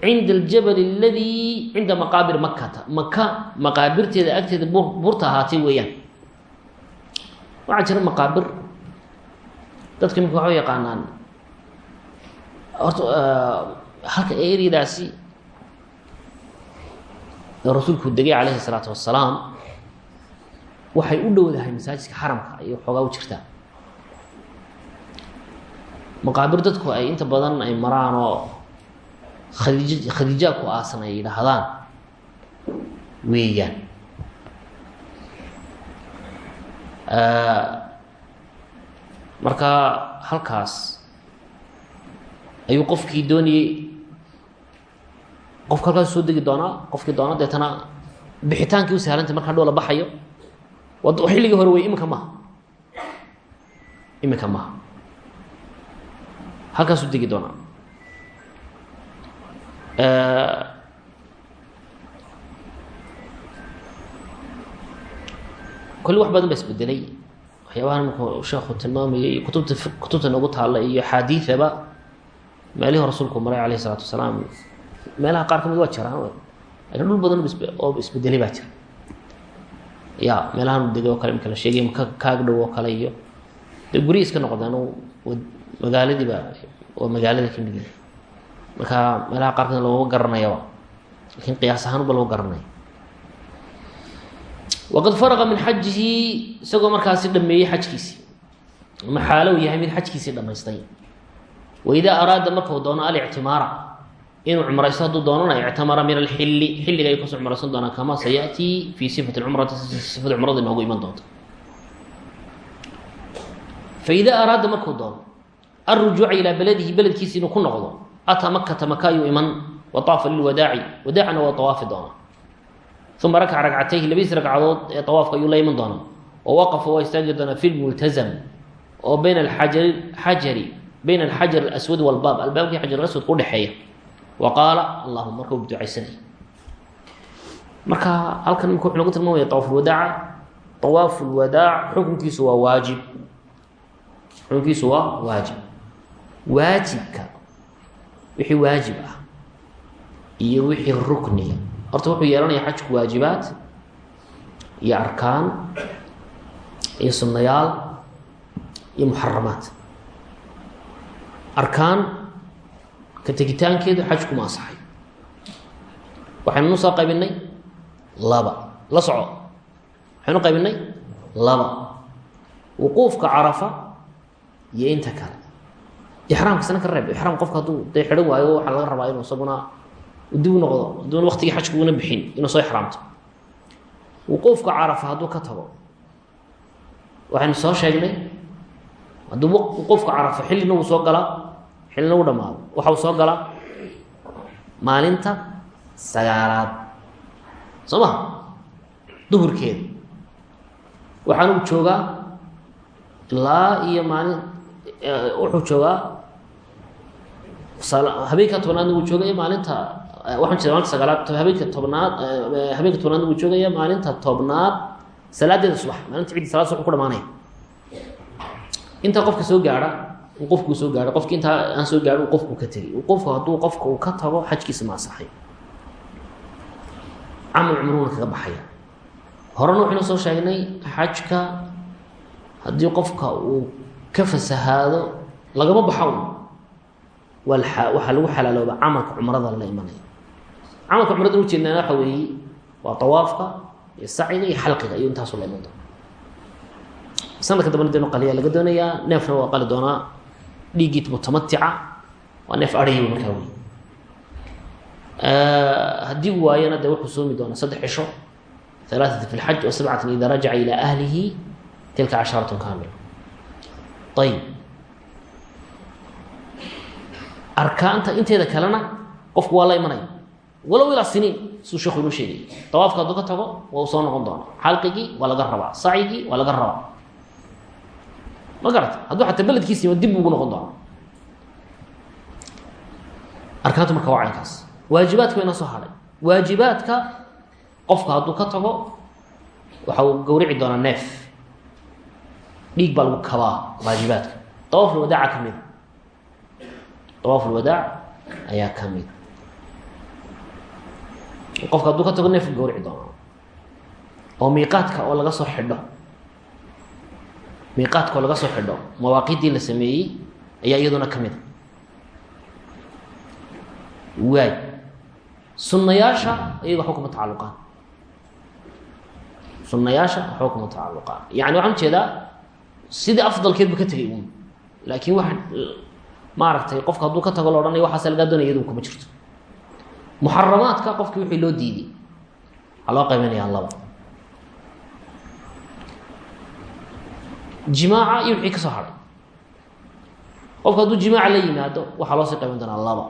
cinda aljabal aladii cinda maqaabir makata maka maqaabirteeda agteeda bur burta ahaatay weeyaan. Waxaa jira maqaabir dadka imika waxay yaqaanaan horta halka eryadaasi rasuulku degay calayhi salaatu wasalaam waxay u dhowdahay masaajidka xaramka ayay xoogaa u jirtaa maqaabir dadku ay inta badan ay maraan oo khadiij khadiijaa ku aasan ay yidhaahdaan. Weeyaan. Marka halkaas ayuu qofkii doonayey qofka halkaas soo degi doonaa qofkii doona deetana bixitaankii u sahlantay markaa dhow la baxayo. Wad xilligii hore wey iminka maha iminka maha halkaasuu degi doonaa. Kolli wax badan ba isbedelay. Waxyaabahan markuu sheekhu tilmaamayay iyo kutubta kutubta noogu taalla iyo axaadiidaba meelihii rasuulku maray calayhi isalaatu wasalaam meelaha qaar ka mid waa jiraan laakiin dhul badan oo isbedelay baa jira. Ya meelahan degay oo kale imka la sheegay maka kaag dhow oo kale iyo dee guryi iska noqdeen magaaladiiba oo magaalada ka mid yihi marka meelaha qaarkood laguma garanayaba laakiin qiyaas ahaanba lagu garanaya waqad faraqa min xajihi isagoo markaasi dhameeyey xajkiisii ama xaalow yahay mid xajkiisii dhamaystay waidaa araada markau doono alictimaara inuu cumraysto hadduu doonana ictamara min alxilli xilliga ay ku soo cumraysan doonaan kama sayatii fi sifati cumrati sifada cumrada inoogu iman doonta faidaa araada markuu doono alrujuuca ilaa beladihi beledkiisi inuu ku noqdo ataa makata maka ayuu iman wa lilwadaaci wadaacina waa awaafi doonaa uma rakaca ragcatayhi labadiis ragcadood ee awaafka ayuu la iman doonaa wa waqafa waa istaagi doonaa fi lmultazam oo bayna aajari bayna alxajar alaswad walbaab albaabkii xajar aswad ku dhexeeya wa qaala allahuma marka u ducaysanay marka halkan imika wuxuu nagu tilmaamaya awaafulwadaaca awaafu xukunkiisu waa waajib xukunkiisu waa waajib waajibka. Wixii waajib ah iyo wixii rukniga horta wuxuu yeelanaya xajku waajibaad iyo arkaan iyo sunnayaal iyo muxaramaad. Arkaan ka tegitaankeedu xajkuma asaxay waxaynu nusoo qaybinay laba. La soco. Waxaynu qaybinay laba. Wuquufka carafa iyo inta kale ixraamka sana ka reeb ixraam qofka hadduu dee xidhan waayo waxaa laga rabaa inuu isaguna dib u noqdo hadduuna waqtigii xajka una bixin inuu soo ixraamto wuquufka carafa hadduu ka tago waxaynu soo sheegnay hadduu wuquufka carafa xillina wuu soo galaa xillina u dhamaado waxa uu soo galaa maalinta sagaalaad soo ma duhurkeeda uu joogaa ilaa iyo maalin wuxuu joogaa habeenka maalinta sagaalaad habeenka tobnaad tobnaadna wuu joogaya maalinta tobnaad intaa qofka soo gaadha uu qofkuu soo gaadho qofki intaa aan soo gaadho qofku ka tegay. Qofku hadduu qofka uu ka tago xajkiisa ma asaxay camal cumruuna kaga baxaya. Horena waxaynu soo sheegnay xajka haddii qofka uu ka fasahaado lagama baxo waxaa lagu xalaalooba camalka cumrada la imanaya. Camalka cumrada ujeednaa waxa weeye waa tawaafka iyo saciga iyo xalqiga iyo intaasu la iman sanadka dambana denu qaliyaa laga doonayaa neefna waa qali doonaa dhiiggii mutamatica waa neef ariya markaa wey haddii uu waayana dee wuxuu soomi doonaa saddex cisho alaaثat fi اlxaj wa sabcatan ida rajaca ilaa ahlihi tilka casharat kaamila. Ayib arkaanta inteeda kalena qofku waa la imanaya. Walow ilaa siniin siduu sheekhu inuu sheegay. Dawaafka hadduu ka tago waa uu soo noqon doona xalqigii waa laga rabaa sacigii waa laga rabaa. Ma garata hadduu xataa beledkiisa yima dib ugu noqon doona arkaantu marka waa caynkaas. Waajibaadka bayna soo hadhay waajibaadka qofka hadduu ka tago waxa uu gawrici doonaa neef. Dhiig baa lagu kabaa waajibaadka. Dawaaful wadaaca ka mida dawaaful wadaac ayaa ka mid qofka hadduu ka tago neef gawrici doonaa oo miiqaadka oo laga soo xidho miiqaadka oo laga soo xidho mawaaqiiddii la sameeyey ayaa iyaduna ka mid a waay sunnayaasha iyaga waxba kuma tacaluqaan sunnayaasha waxba kuma tacaluqaan yani waxaan u jeedaa sidii afdalkeedba ka tegay uun laakiin waxa maaragtay qofka hadduu ka tago la odhanaya waxaase lagaa doonaya iyadu kuma jirto muxaramaadka qofkii wixii loo diiday waxaa loo qaybinayaa laba jimaaca iyo wixii ka soo hadhay qofka hadduu jimaaca la yimaado waxaa loo sii qaybin doonaa laba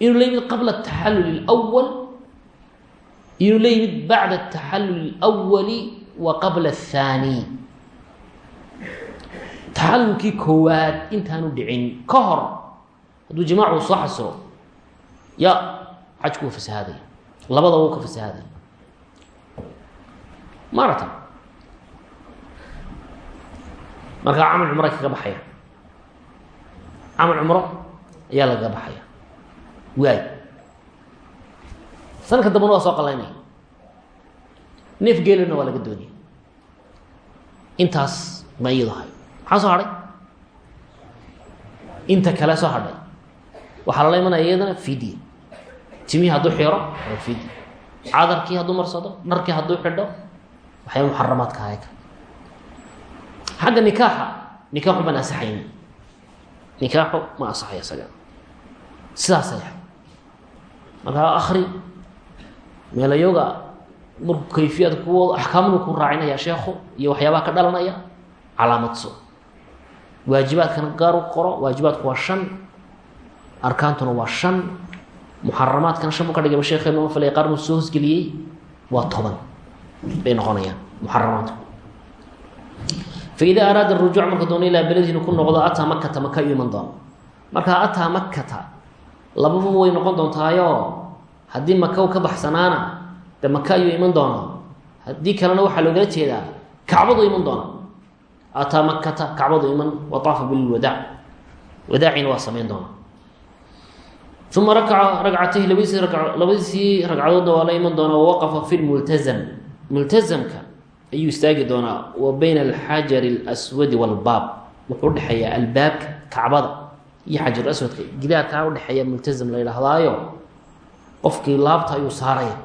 inuu la yimid qabla ataxallul اlأwal inuu la yimid bacda ataxallul اlأwali wa qabla الthaani taxallulkii koowaad intaanu dhicin ka hor hadduu jimaacu soo xasilo ya xajku wuu fasahaadaya. Labada wuu ka fasahaadaya. Maarata markaa camal cumro kaga baxaya. Camal cumro ayaa lagaga baxaya. Waay. Sanadka dambana waa soo qalaynaya. Neef geelina waa laga doonaya. Intaas ma maxaa soo hadhay? Inta kale soo hadhay. Waxaa lala imanaya iyadana fidya timihii hadduu xiro waa fidya cadarkii hadduu marsado dharkii hadduu xidho waxay muxaramaadka hayka xagga nikaaxa nikaaxu baan ansaxayni nikaaxu ma ansaxayo isaga. Sidaasay markaa akri meelayoga markuu kayfiyaad kuwooda axkaamadu ku raacinaya sheekhu iyo waxyaabaha ka dhalanaya calaamadso waajibaadkana gaar u qoro waajibaadku waa shan arkaantuna waa shan muxaramaadkana shan buu ka dhigayba sheekheenu ma falay qaarnu soo hosgeliyey waa toban bay noqonayaan muxaramaadku. Faida araada rujuuc marka doono ilaa belediinu ku noqdo ataa makata maka ayuu iman doona markaa ataa makata lababa way noqon doontaayo. Haddii maka u ka baxsanaana de maka ayuu iman doonaa. Haddii kalena waxaa loogala jeedaa kacbadu iman doona ataa makata kacbadu iman wataafa bilwadaac wadaacina waa samayn doonaa uma rakaca ragcatayhi labadiisii labadiisii ragcadoodna waa la iman doonaa wawaqafa fi lmultazam multazamka ayuu istaagi doonaa wa bayna alxajari اlswadi wاlbaab wuxuu udhexeeyaa albaabka kacbada iyo xajar aswadka gidaarkaa udhexeeya multazam la yidhaahdaayo qofkii laabta ayuu saaraya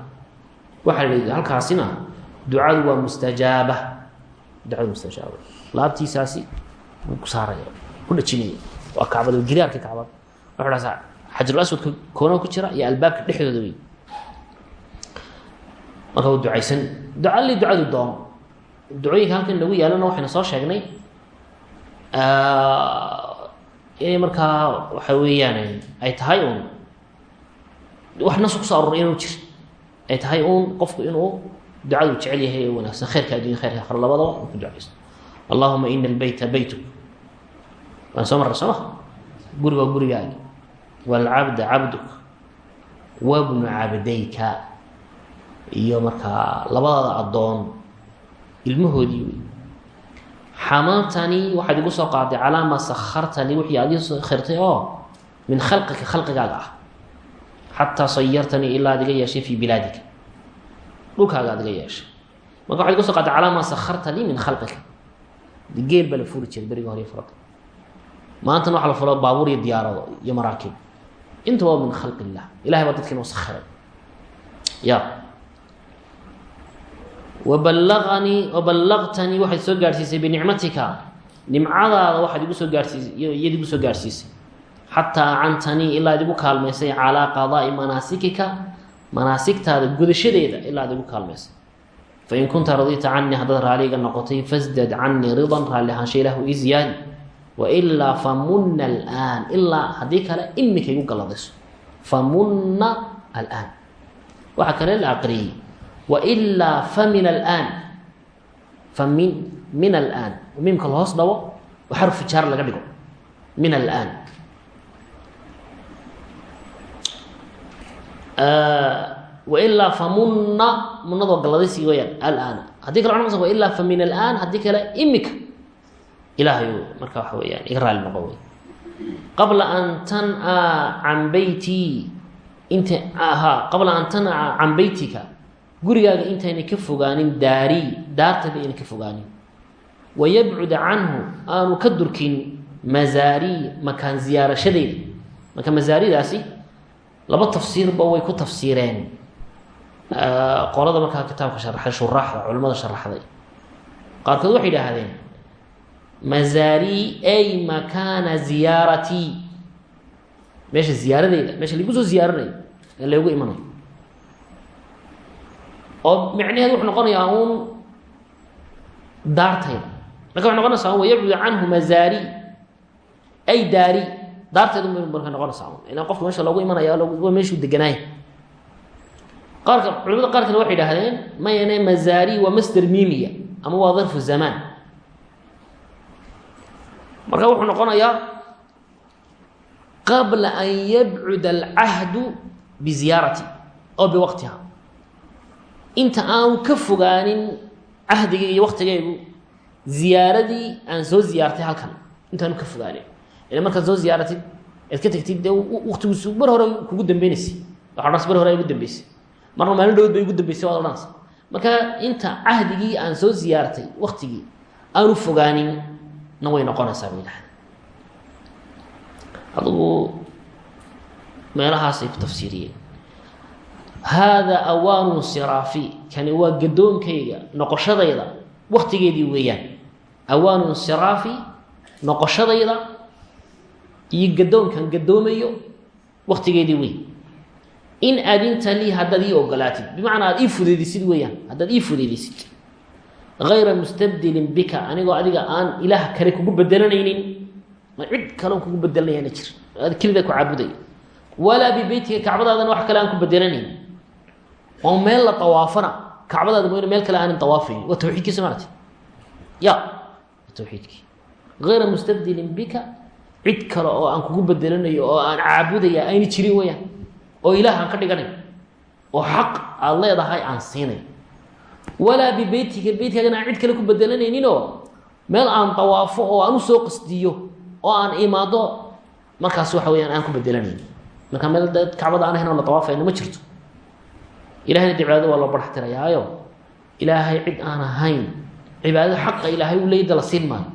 waxaa la halkaasina ducadu waa mustajaaba ducadu mustajaaba laabtiisaasi wuu ku saaraya ku dhajinaya waa kacbada gidaarka kacbada wuxuu dhasaa xajarul aswadka koona ku jira iyo albaabka dhexdooda wey marka u ducaysan ducali ducadu doono ducooyinka halkan nagu yaalana waxaynu soo sheegnay inay markaa waxa weeyaan ay tahay uun. Wax nas ku soo aroray inuu jir. Ay tahay uun qofku inuu ducadu jecel yahay ee wanaagsan. Khayrka addunya khayrka akhra labadaba uu ku ducaysto allahuma ina albeyta beytuk waan soo marray soo ma guri waa gurigaagi waalcabda cabduk wabnu cabdayka iyo markaa labadaada addoon. Ilmahoodii wey. Xamaltanii waxaad igu soo qaaday calaa maa wixii aad ii khirtay oo min khalqika khalqigaaga ah. Xataa sayartanii ilaa ad yeeshay fii bilaadika. Dhulkaaga iga yeeshay. Marka waxad igu soo qaaday calaa maa min khalqika geel baa la furi jiray berigi hore farada maantana waxa la fulo baabuur iyo diyaarado iyo maraakiib. Inta waa min khalq illah ilahay baa dadkiinoo sakhiray ya. Wabalaganii waballaqtanii waxaad soo gaadhsiisay binicmatika nimcadaada waxaad igu soo gaadhsiisay iyad igu soo gaadhsiisay xataa acantanii ilaa ad igu kaalmaysay calaa qadaa'i manaasikika manaasigtaada gudashadeeda ilaa ad igu kaalmaysay fain kunta radita canii haddaad raaliga noqotay fasdad canii ridan raalli ahaansha ilahu ii ziyaadi wailaa famunna alaan ilaa haddii kale imika igu galladayso famunna alaan waxaa kale la aqriyey wailaa famin alaan famin min alaan miimka la hoos dhabo oo xarfu jaar laga dhigo min alaan wailaa famunna munadoo galladaysi weyaan alaana haddii kale cunamasa wailaa fa min alaan haddii kale imika ilaahayu marka waxa weyaan iga raali noqo wey qabla an tan'a can beytii inta ahaa qabla an tan'a can beytika gurigaaga intayna ka fogaanin daarii daartada ayna ka fogaanin wayabcuda canhu aanu ka durkin masaarii makaan ziyaarashadeyda marka masaaridaasi laba tafsiirba way ku tafsiireen qolada markaa kitaabka sharaxay shuraaxda culimmada sharaxday qaarkood waxay idhaahdeen masaarii ay makaana ziyaaratii meesha ziyaaradeyda meesha lagu soo ziyaaranayo ee imanayo. Oo micnaheed wuxuu noqonayaa uun daartayda marka waxay noqonaysaa un wayabcudu canhu mazaari. Ay daari daarteedu m marka noqonaysaa un ilaan qofka meesha loogu imanaya meeshuu deganaaya qaarka culimada qaar kale waxay idhahdeen mayane mazaari waa masder mimiya ama waa darfu zamaan marka wuxuu noqonayaa qabla an yabcud alcahdu biziyaarati oo biwaqtiha inta aanu ka fogaanin cahdigii iyo waktigeygu ziyaaradii aan soo ziyaartay halkan intaanu ka fogaanin. Ila markaad soo ziyaaratid ead ka tagtid dee waktigiisu bar hore kugu dambeynaysa waxa odhanaysa bar hore ay ugu dambeysay marna maalin dhowod bay ugu dambeysay waad odhanaysa marka inta cahdigii aan soo ziyaartay waktigii aanu fogaanin na way noqonaysaa bay dhahda adugu meelahaasay ku tafsiiriyeen. Haadaa awaanu insiraafi kani waa gadoonkayga noqoshadayda waktigeedii weeyaan. Awaanu insiraafi noqoshadayda iyo gadoonkan gadoomayo waktigeedii wey in adinta lii haddaad ii ogolaatid. Bimacnaa aad ii fudaydisid weeyaan. Haddaad ii fudaydisid ayra mustabdilin bika anigoo adiga aan ilaah kale kugu bedelanaynin cid kaleon kugu bedelanayaana jir. Ad kelida ku caabuday. Walaa bibeytika kacbadaadana wax kale aan ku bedelanayn oo meel la awaafana kacbadaada mooyne meel kale aanan awaafayn waa tawxiidkiisa maarati ya tawxiidkii. Ayra mustabdilin bika cid kale oo aan kugu bedelanayo oo aan caabudaya ayna jirin weyaan oo ilaah aan ka dhiganayo oo xaq aada leedahay aan siinay. Walaa bibeytika beytkaagana aan cid kale ku bedelanayninoo meel aan dawaafo oo aan u soo qasdiyo oo aan imaado markaas waxa weyaan aan ku bedelanayn. Markaa meel kacbada aan ahayn oo la dawaafayna ma jirto. Ilahayna cibaadada waa loo barx tirayaayo. Ilaahay cid aan ahayn cibaadada xaqa ilaahay u leyda la siin maayo.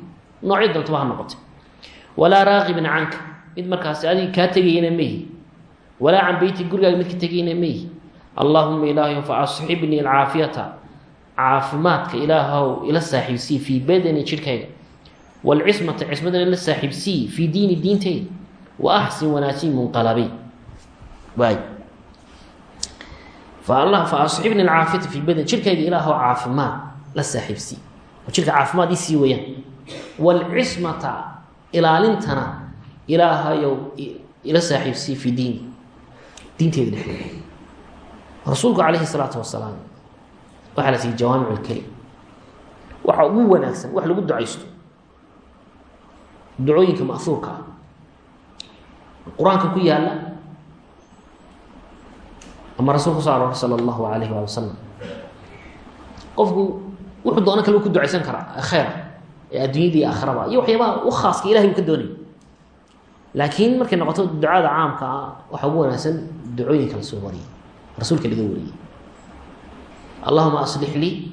Noocyo daltaba ha noqotay walaa raaqibin canka. Mid markaasi adiga kaa tegayana mehi walaa can beyti gurigaaga mid ka tegayna mehi allaahuma ilaahay fa asxibnii alcaafiyata. Caafimaadka ilaahow ila saaxiibsii fii badani jidhkayga waalcismata cismadana ila saaxiibsii fii diini diintayda wa axsin wanaajin munqalabi waay fa fa asxibni alcaafiyata fii badani jidhkayga ilaahow caafimaad la saaxiibsii jidhka caafimaad isii weyaan waalcismata ilaalintana ilaahayow ila saaxiibsii fii diini diinteyda dhexdeeda rasuulku calayhi salaatu wasalaam waxaa la siiyey jawaamic lkelim waxa ugu wanaagsan wax lagu ducaysto ducooyinka ma'huurka ah. Qur'aanka ku yaalla ama rasuul ku so sala allahu alayh waali wasalam qofku wuxuu doono kale ku ducaysan karaa kheyra ee adduunyada iyo aakhiraba iyo waxyaabaha u khaaska ilahay uu ka doonaya laakiin markay noqoto ducada caamka ah waxaa ugu wanaagsan ducooyinka la soo wariyay rasuulka laga wariyey allahuma aslix lii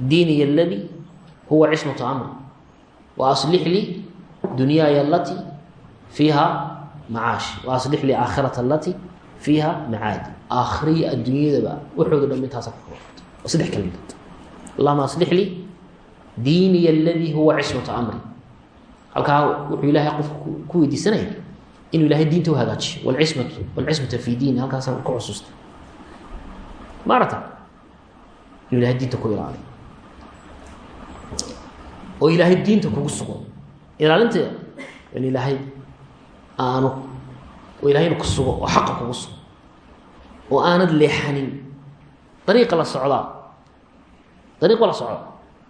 diiniya aladii huwa cismatu amri wa lii dunyaaya alatii fiiha macaashi wa lii aakhirata alatii fiiha macaadi aakhiriya adduunyadaba waxooda dham intaasa ka waa saddex kelmadood. Allahuma aslix lii diiniya aladii huwa cismatu amri halkaa wuxuu ilaahay qofka ku weydiisanaya inuu ilaahay diinta u hagaajiyo. Wlcismatu wlcismata fi diini halkaasaan ku xusuustay maarata inuu ilahay diinta ku ilaaliyo oo ilaahay diinta kugu sugo. Ilaalinta in ilaahay aanu oo ilahayna ku sugo oo xaqa kugu sugo. Oo aanad leexanin. Dariiqa la socdaa. Dariiq la socdo.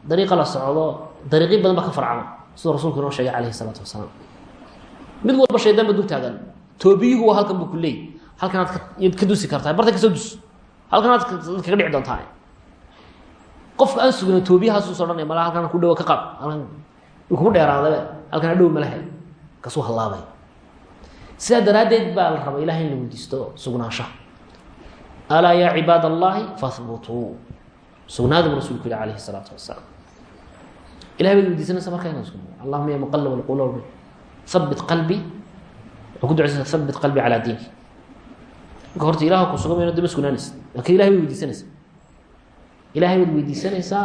Dariiqa la socdo dariiqyo badan ba ka farcama siduu rasulku inoo sheegay calayhi isalaatu wasalaam. Mid walba shaydaan ba dul toobiyuhu waa halkan buu ku leeyay halkan aad yaad ka dusi kartaa barta ka soo dus halkan aad kaga dhici doontaa. Qofka aan sugna toobiyahaasu soo dhanay mala halkan ku dhawa ka qaad halkan kugu dheeraadabe halkan hadhow malahe kasuu hallaabay. Sidaa daraaddeed baa la rabaa ilahay in la weydiisto sugnaanshaha. Alaa yaa cibaad allahi fahbutuu sugnaada buu rasulku yihi calayhi isalaatu wasalaam ilahay baad weydiisanaysa marka inaan sugno allahuma ya muqalib alquluub. Habit qalbi. Wuxuu ku ducaysa habit qalbi calaa diini marka horta ku sugan mayno sugnaanaysa laakiin ilahay baad weydiisanaysaa ilahay baad weydiisanaysaa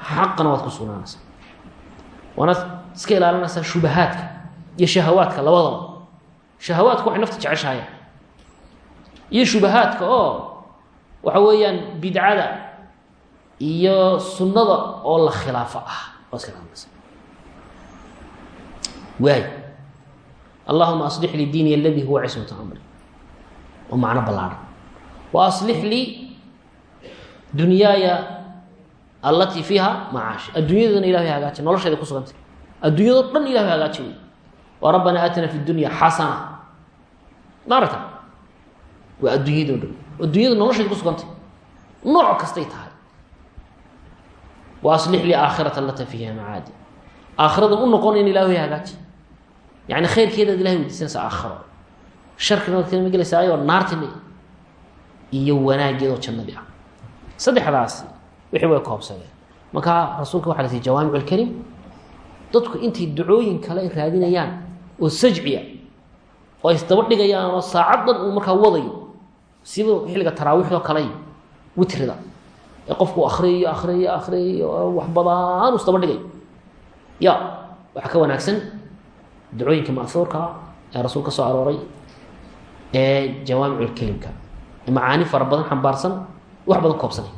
xaqana waad ku sugnaanaysaa waanaad iska ilaalinaysaa shubahaadka iyo shahawaadka labadaba. Shahawaadku waxay nafta jeceshahaya iyo shubahaadka oo waxa weeyaan bidcada iyo sunnada oo la khilaafo ah waay allahuma aslix lii diiniy aladii huwa cismatu amri oo macno ballaaran wa aslix lii dunyaaya allatii fiiha macaash adduunyadana ilahay hagaaji nolosheeda ku sugantay. Adduunyado dhan ilahay hagaaji wa rabbana aatina fi dunya xasana maarata waa adduunyado dhan. Adduunyada nolosheeda ku sugantay. Nooc kastay aslix lii aakhirata allatii fiiha macaadi aakhirada u noqon in ilahay hagaaji yani khayrkeedaad ilahay weydiisanaysa aakhiro sharkina waad kalama gelaysaayo naartini iyo wanaageedoo jannadii ah saddexdaasi wixii way koobsadeen marka rasuulka waxa la siiyey jawaamic lkalim dadku intay ducooyin kale raadinayaan oo sajciya oo isdaba dhigayaan oo saacad dhan uu markaa wadayo siba xilliga taraawiixdoo kale witrida qofku akriyayo akriyayo akriyayo wax badaan uu isdaba dhigayo ya waxaa ka wanaagsan ducooyinka ma'huurka ee rasuul soo arooray ee jawaamiculkelimka macaani fara badan xambaarsan wax badan koobsanay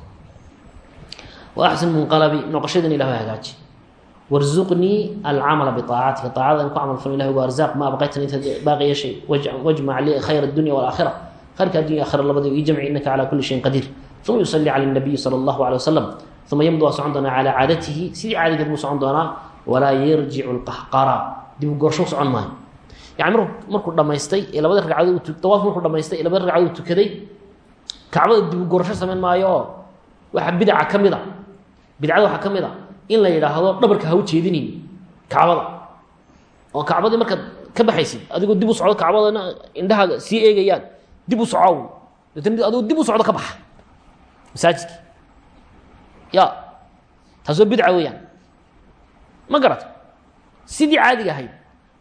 wa munqalabi noqoshadan ilah hagaaji. Warzuqnii alcamala biaacatika aacada in ku camal falo ilah arzaaq ma abqaytani yeeshay. Wajmac lii khayr addunya walaakhira khayrka addunya akhira labada ii jamci innaka calaa kulli shayin qadiir uma yusalli cala nabiyi sala allahu alay wasalam uma yamdu waa socon doonaa calaa caadatihi sidii caadigeed buu socon doonaa walaa yarjicu lqahqara dib u gorsho socon maayo yani mar markuu dhamaystay ee labada ragcadood dawaaf markuu dhamaystay ee labada ragcadood tukaday kacbada dib u gorasho samayn maayo oo waxa bidaca ka mid a bidcada waxaa ka mid a in la yidhaahdo dhabarka ha u jeedinin kacbada oo kacbadii markaad ka baxaysid adigoo dib u socdo kacbadana indhahaaga sii eegayaan dib u socow deetna adigoo dib u socdo ka baxa masaajidki ya taas bidca weeyaan ma garato sidii caadiga ahayd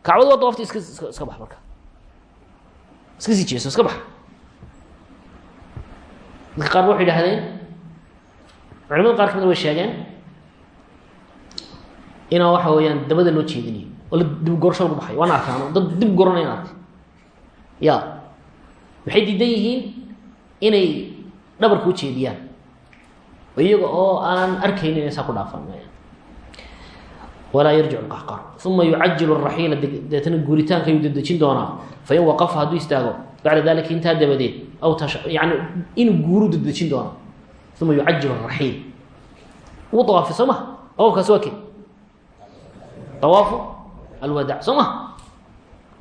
kacbada waa dawaafta iska iska bax marka iska sii jeeso iska bax dadka qaar ba waxay idhahdeen qaar ka mid way sheegeen inaa waxa weeyaan dabada loo jeedinayo oo la dib gorasho lagu baxayo waana arkaano dad dib goranaya arkay ya maxay diidan yihiin inay dhabarka u jeediyaan. Iyaga oo aan arkaynin inay ku dhaafan walaa yarjic qahqar uma yucajilu raxiila deetana guuritaanka ayuu dedejin doonaa. Fain waqafa hadduu istaago bacda dalika intaa dabadeed aw yani inuu guuru dedejin doonaa. Uma yucajilu raxiil wuu awaafi soo awaafkaasi waa kee? Awaafu alwadaac soo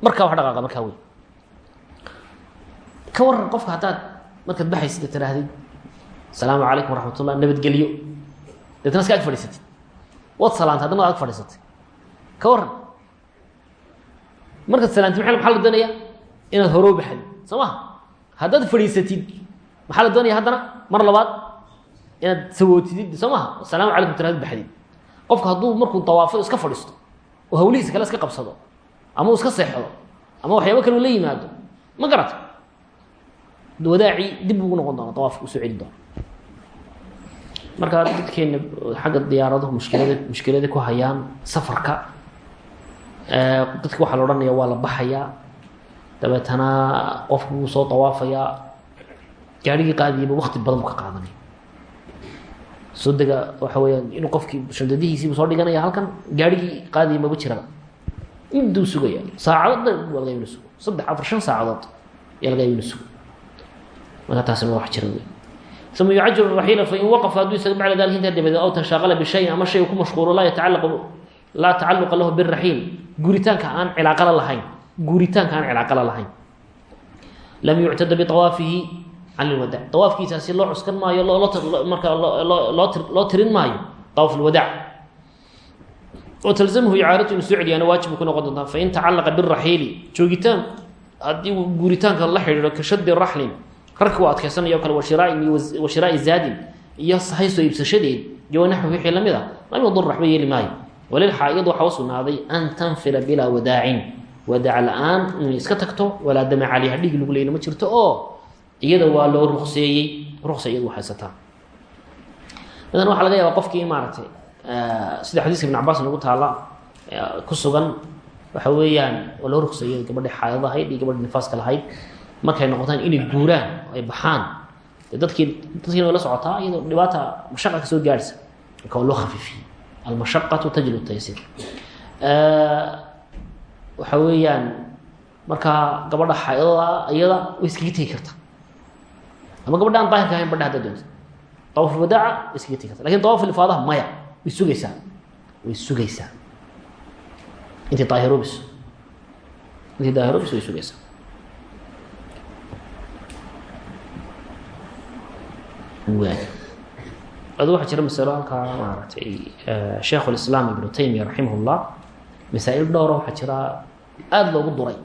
markaa wax dhaqaaqa markaa wey ka waran qofka haddaad markaad baxaysid tirahdid asalaamu calaykum waraxmat ullah nabadgelyo deetna iska ag fadhiisatid. Waad salaantay haddana waad ag fadhiisatay ka warran. Markaad salaantay ma maxaa la doonaya? Inaad horoo baxdid soo maha haddaad fadhiisatid maxaa la doonaya haddana? Mar labaad inaad sawootidid. Soo maha asalaamu calaykum tiraad baxdid. Qofka hadduu markuu dawaafo iska fadhiisto oo hawlihiisa kale iska qabsado ama uu iska seexdo ama waxyaabo kale uu la yimaado ma garata wadaacii dib ugu noqon doona dawaafka u soo celi doona. Marka dadkeena xagga diyaaraduhu mushkilada mushkilada ku hayaan safarka dadka waxaa la odhanaya waa la baxayaa dabeetana qofku wuu soo dawaafayaa gaarigii qaadiyaba wakti badan buu ka qaadanaya soo dega waxa weyaan inuu qofkii shandadihiisiibu soo dhiganaya halkan gaarigii qaadiya maba jiraba. Miduu sugaya saacado waa laga inu sugo. Saddex afar shan saacadood ayaa laga inu sugo marka taasina waa wax jira wey. Uma yucajil raxiila fain waqafa hadduu isaga bacda dalika intaa dabadeed aw tashaaqala bishayin ama shay ku mashquulo laa yatacalaqu laa tacaluqa lahu biraxiil guuritaanka aan cilaaqala lahayn. Guuritaanka aan cilaaqala lahayn. Lam yuctada biawaafihi can lwadac awaafkiisaasi loo cuskan maayo marka loo tirin maayo awaaf lwadaac oo talzamhu icaaratu inu soo celiyaana waajib ku noqon doontaa fain tacalaqa biraxiili joogitaan haddii guuritaanka la xidhiidho ka shadi raxlin rarki waa adkaysanayo kale wa shiraai zaadin iyo hayso iibsashadeed iyo wanaxwi wixii la mid a lam yadur waxba yeeli maayo. Walilxaa-id waxaa u sugnaaday an tanfira bilaa wadaacin. Wadaac la'aan inay iska tagto walaa dama calayha dhigi lagu leyna ma jirto oo iyada waa loo ruqseeyey ruqsa iyadu haysataa madan waxaa laga yaabaa qofkii maaragtay sida xadiiska ibn cabaas nagu taala ku sugan waxa weeyaan waa loo ruqseeyey gabadhi xaayad ahayd iyo gabadhi nifaaska lahayd markay noqotaan inay guuraan ay baxaan dadkii dadkiina way la socotaa iyadoo dhibaata mashaqa ka soo gaarhsa marka waa loo khafiifiyey. Almashaqatu tajlu taysir waxa weeyaan markaa gabadha xaayadada iyada way iskaga tegi karta ama gabadha aan daahirka ahayn badha hadda doonta dawaaf wadaaca way iskaga tegi karta laakiin dawaaf ifaadaha maya way sugaysaa. Way sugaysaa. Intay daahirobis intay daahirobis way sugaysaa ad waxaa jira masalo halkaa maaragtay sheikh اlislaam ibnu taymiya raximah اllah masaa-il dhowra waxaa jira aada loogu duray.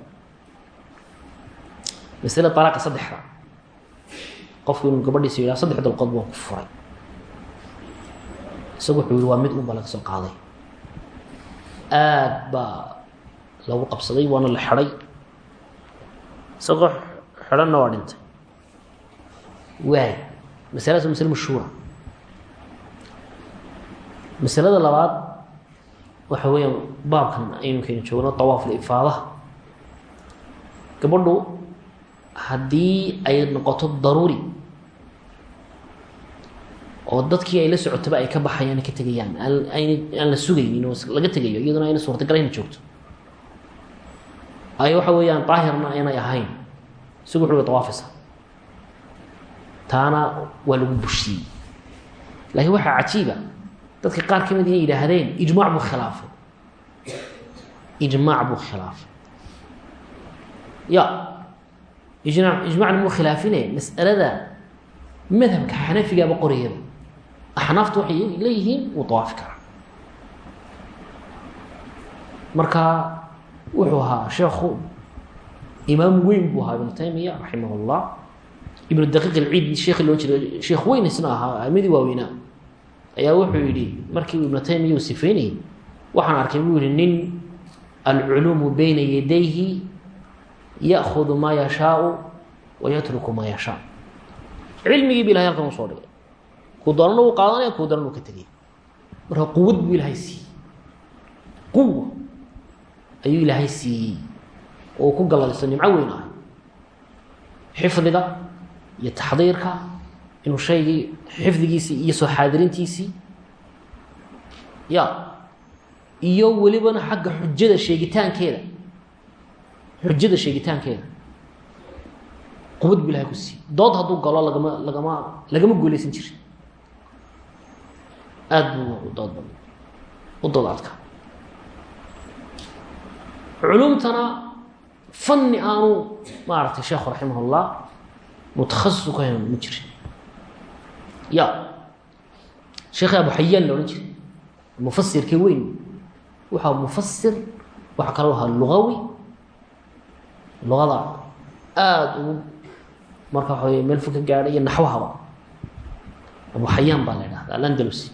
Masale alaaqa saddexda. Qofku inuu gabadhiisa yidhaha saddex dalqood baan ku furay. Isagu wuxuu yihi waa mid unba laga soo qaaday. Aad baa lagu qabsaday waana la xidhay. Isagoo xidhanna waa dhintay. Waay masaladaas waa masale mashhuura masalada labaad waxa weeyaan baabkan aynu kaynu joogno dawaaful ifaadaha gabadhu haddii ay noqoto daruuri oo dadkii ay la socotaba ay ka baxayaan ka tegayaan aan aan la sugaynin oo laga tegayo iyaduna ayna suurtagal ayna joogto. Ay waxa taana waa lagu bushiyey. Laakiin waxaa cajiiba dadka qaar ka mid inay yidhaahdeen ijmaac buu khilaafay. Ijmaac buu khilaafay. Ya ijma ijmacna muu khilaafine mas'alada madhabka xanafigaaba qorayaba. Axnaafta waxay leeyihiin wuu dawaafi marka wuxuu ahaa sheekhu imaam weyn buu ahaa ibnu taymiya raximah ibnu daqiiq alciid sheekhi loo jiray sheekh weyn isna ahaa aimmadii waaweynaa ayaa wuxuu yidhi markii ibnu taymiya uu sifeynayay waxaan arkay buu yihi nin alculuumu bayna yadayhi ya'hudu maa yashaau wa yatruku maa yashaa cilmigii bu ilahay halkan u soo dhigay. Kuu doonana uu qaadanaya kuu doonana ka tegaya marka quwad buu ilaahay siiyey. Quwa ayuu oo ku galladayso nimco weyn ah. Xifdiga iyo taxdiirka inuu shaygii xifdigiisii iyo soo xaadirintiisii ya iyo welibana xagga xujada sheegitaankeeda xujada sheegitaankeeda. Qubad bu ilahay ku siiyey. Dood hadduu galo lagama lagama lagama guuleysan jirin. Aada buu dood ba u dood adka. Culumtana fanni aanu maaragtay sheekhu raximah mutakhasis ku hayn ma jirin ya sheekhi abu xayaan la odhan jiray mufasirka weyn waxaa mufasir waxaa kaloo ahaa lugawi luqada aada ugu marka waxa wey meel fog ka gaadhay iyo naxwahaba abu xayaan baa la idhahda alandalusi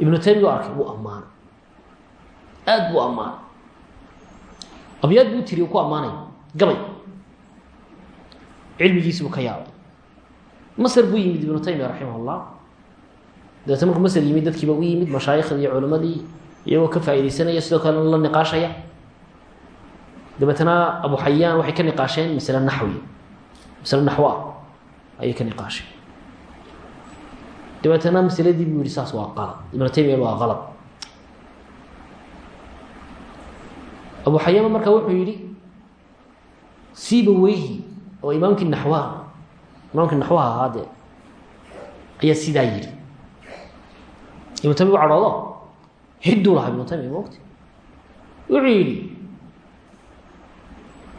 ibnu taymiya u arkay wuu ammaanay aada buu ammaanay abyaad buu tiriy ku ammaanay gabay cilmigiisi buu ka yaabay. Masr buu yimid ibnu taymiya raximah llah dabeetna markuu masr yimid dadkiiba u yimid mashaaikhdii iyo culimadii iyagoo ka faaidaysanaya sidoo kale la niqaashaya. Dabeetna abu xayaan waxay ka niqaasheen masle naxwi masle naxwo ah ayay ka niqaasheen. Dabeetna masladii buu yihi saas waa qalad. Ibnu taymiya waa qalad. Abu xayaan marka wuxuu yihi siiba weyhi oo imaamkii naxwaha imaamkii naxwaha ahaa dee ayaa sidaa yidhi. Ibnu taymiya u cadhoodo hidduu lahaa ibnu taymiya mogti wuxuu yidhi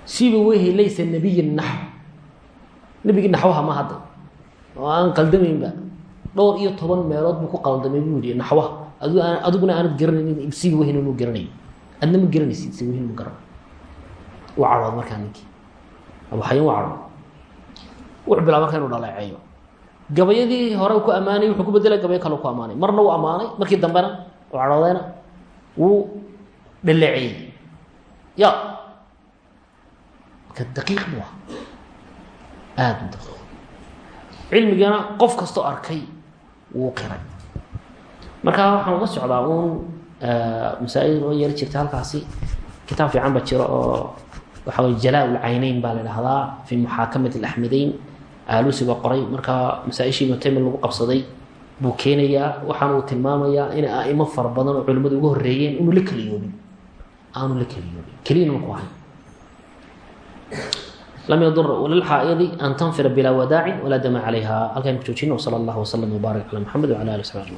siiba weyhi laysa nabiya naxw. Nebigii naxwaha ma hadda oo aan qaldamaynba dhowr iyo toban meelood buu ku qaldamay buu yihi naxwaha adiguna aanad garanaynin siiba weyhin inuu garanayo adna ma garanaysid siiba weyhin mu garan u cadhood markaa ninkii abu xayan waa cadhood wuxuu bilaa marka dhaleeceeyo gabayadii hore ku ammaanay wuxuu ku bedelay gabayo kale ku ammaanay marna wuu ammaanay markii dambena oo cadhoodeyna wuu dhaleeceeyey ya. Marka daqiiq buu ah aada u daqiiq. Cilmigana qof kastoo arkay wuu qiray. Marka waxaan uga socdaa uun masaa-il noo yeeri jirta halkaasi. Kitaab fiican ba jiro oo waxa wey jalaa lcayneyn baa la dhahdaa fi muxaakamati alaxmedeyn aalusi baa qoray marka masaa-ishii ibnu taymiya lagu qabsaday buu keenayaa waxaana uu tilmaamayaa in aimo fara badan oo culimmadu uga horreeyeen inuu la keliyoobin aanu la keliyoobin keliyana ku ahayn lam yadur lilxaa'idi an tanfira bilaa wadaacin walaa dama calayha halkaynu ku joojino wsala allah wslam wbaarak cala maxamed wcala ali w sabi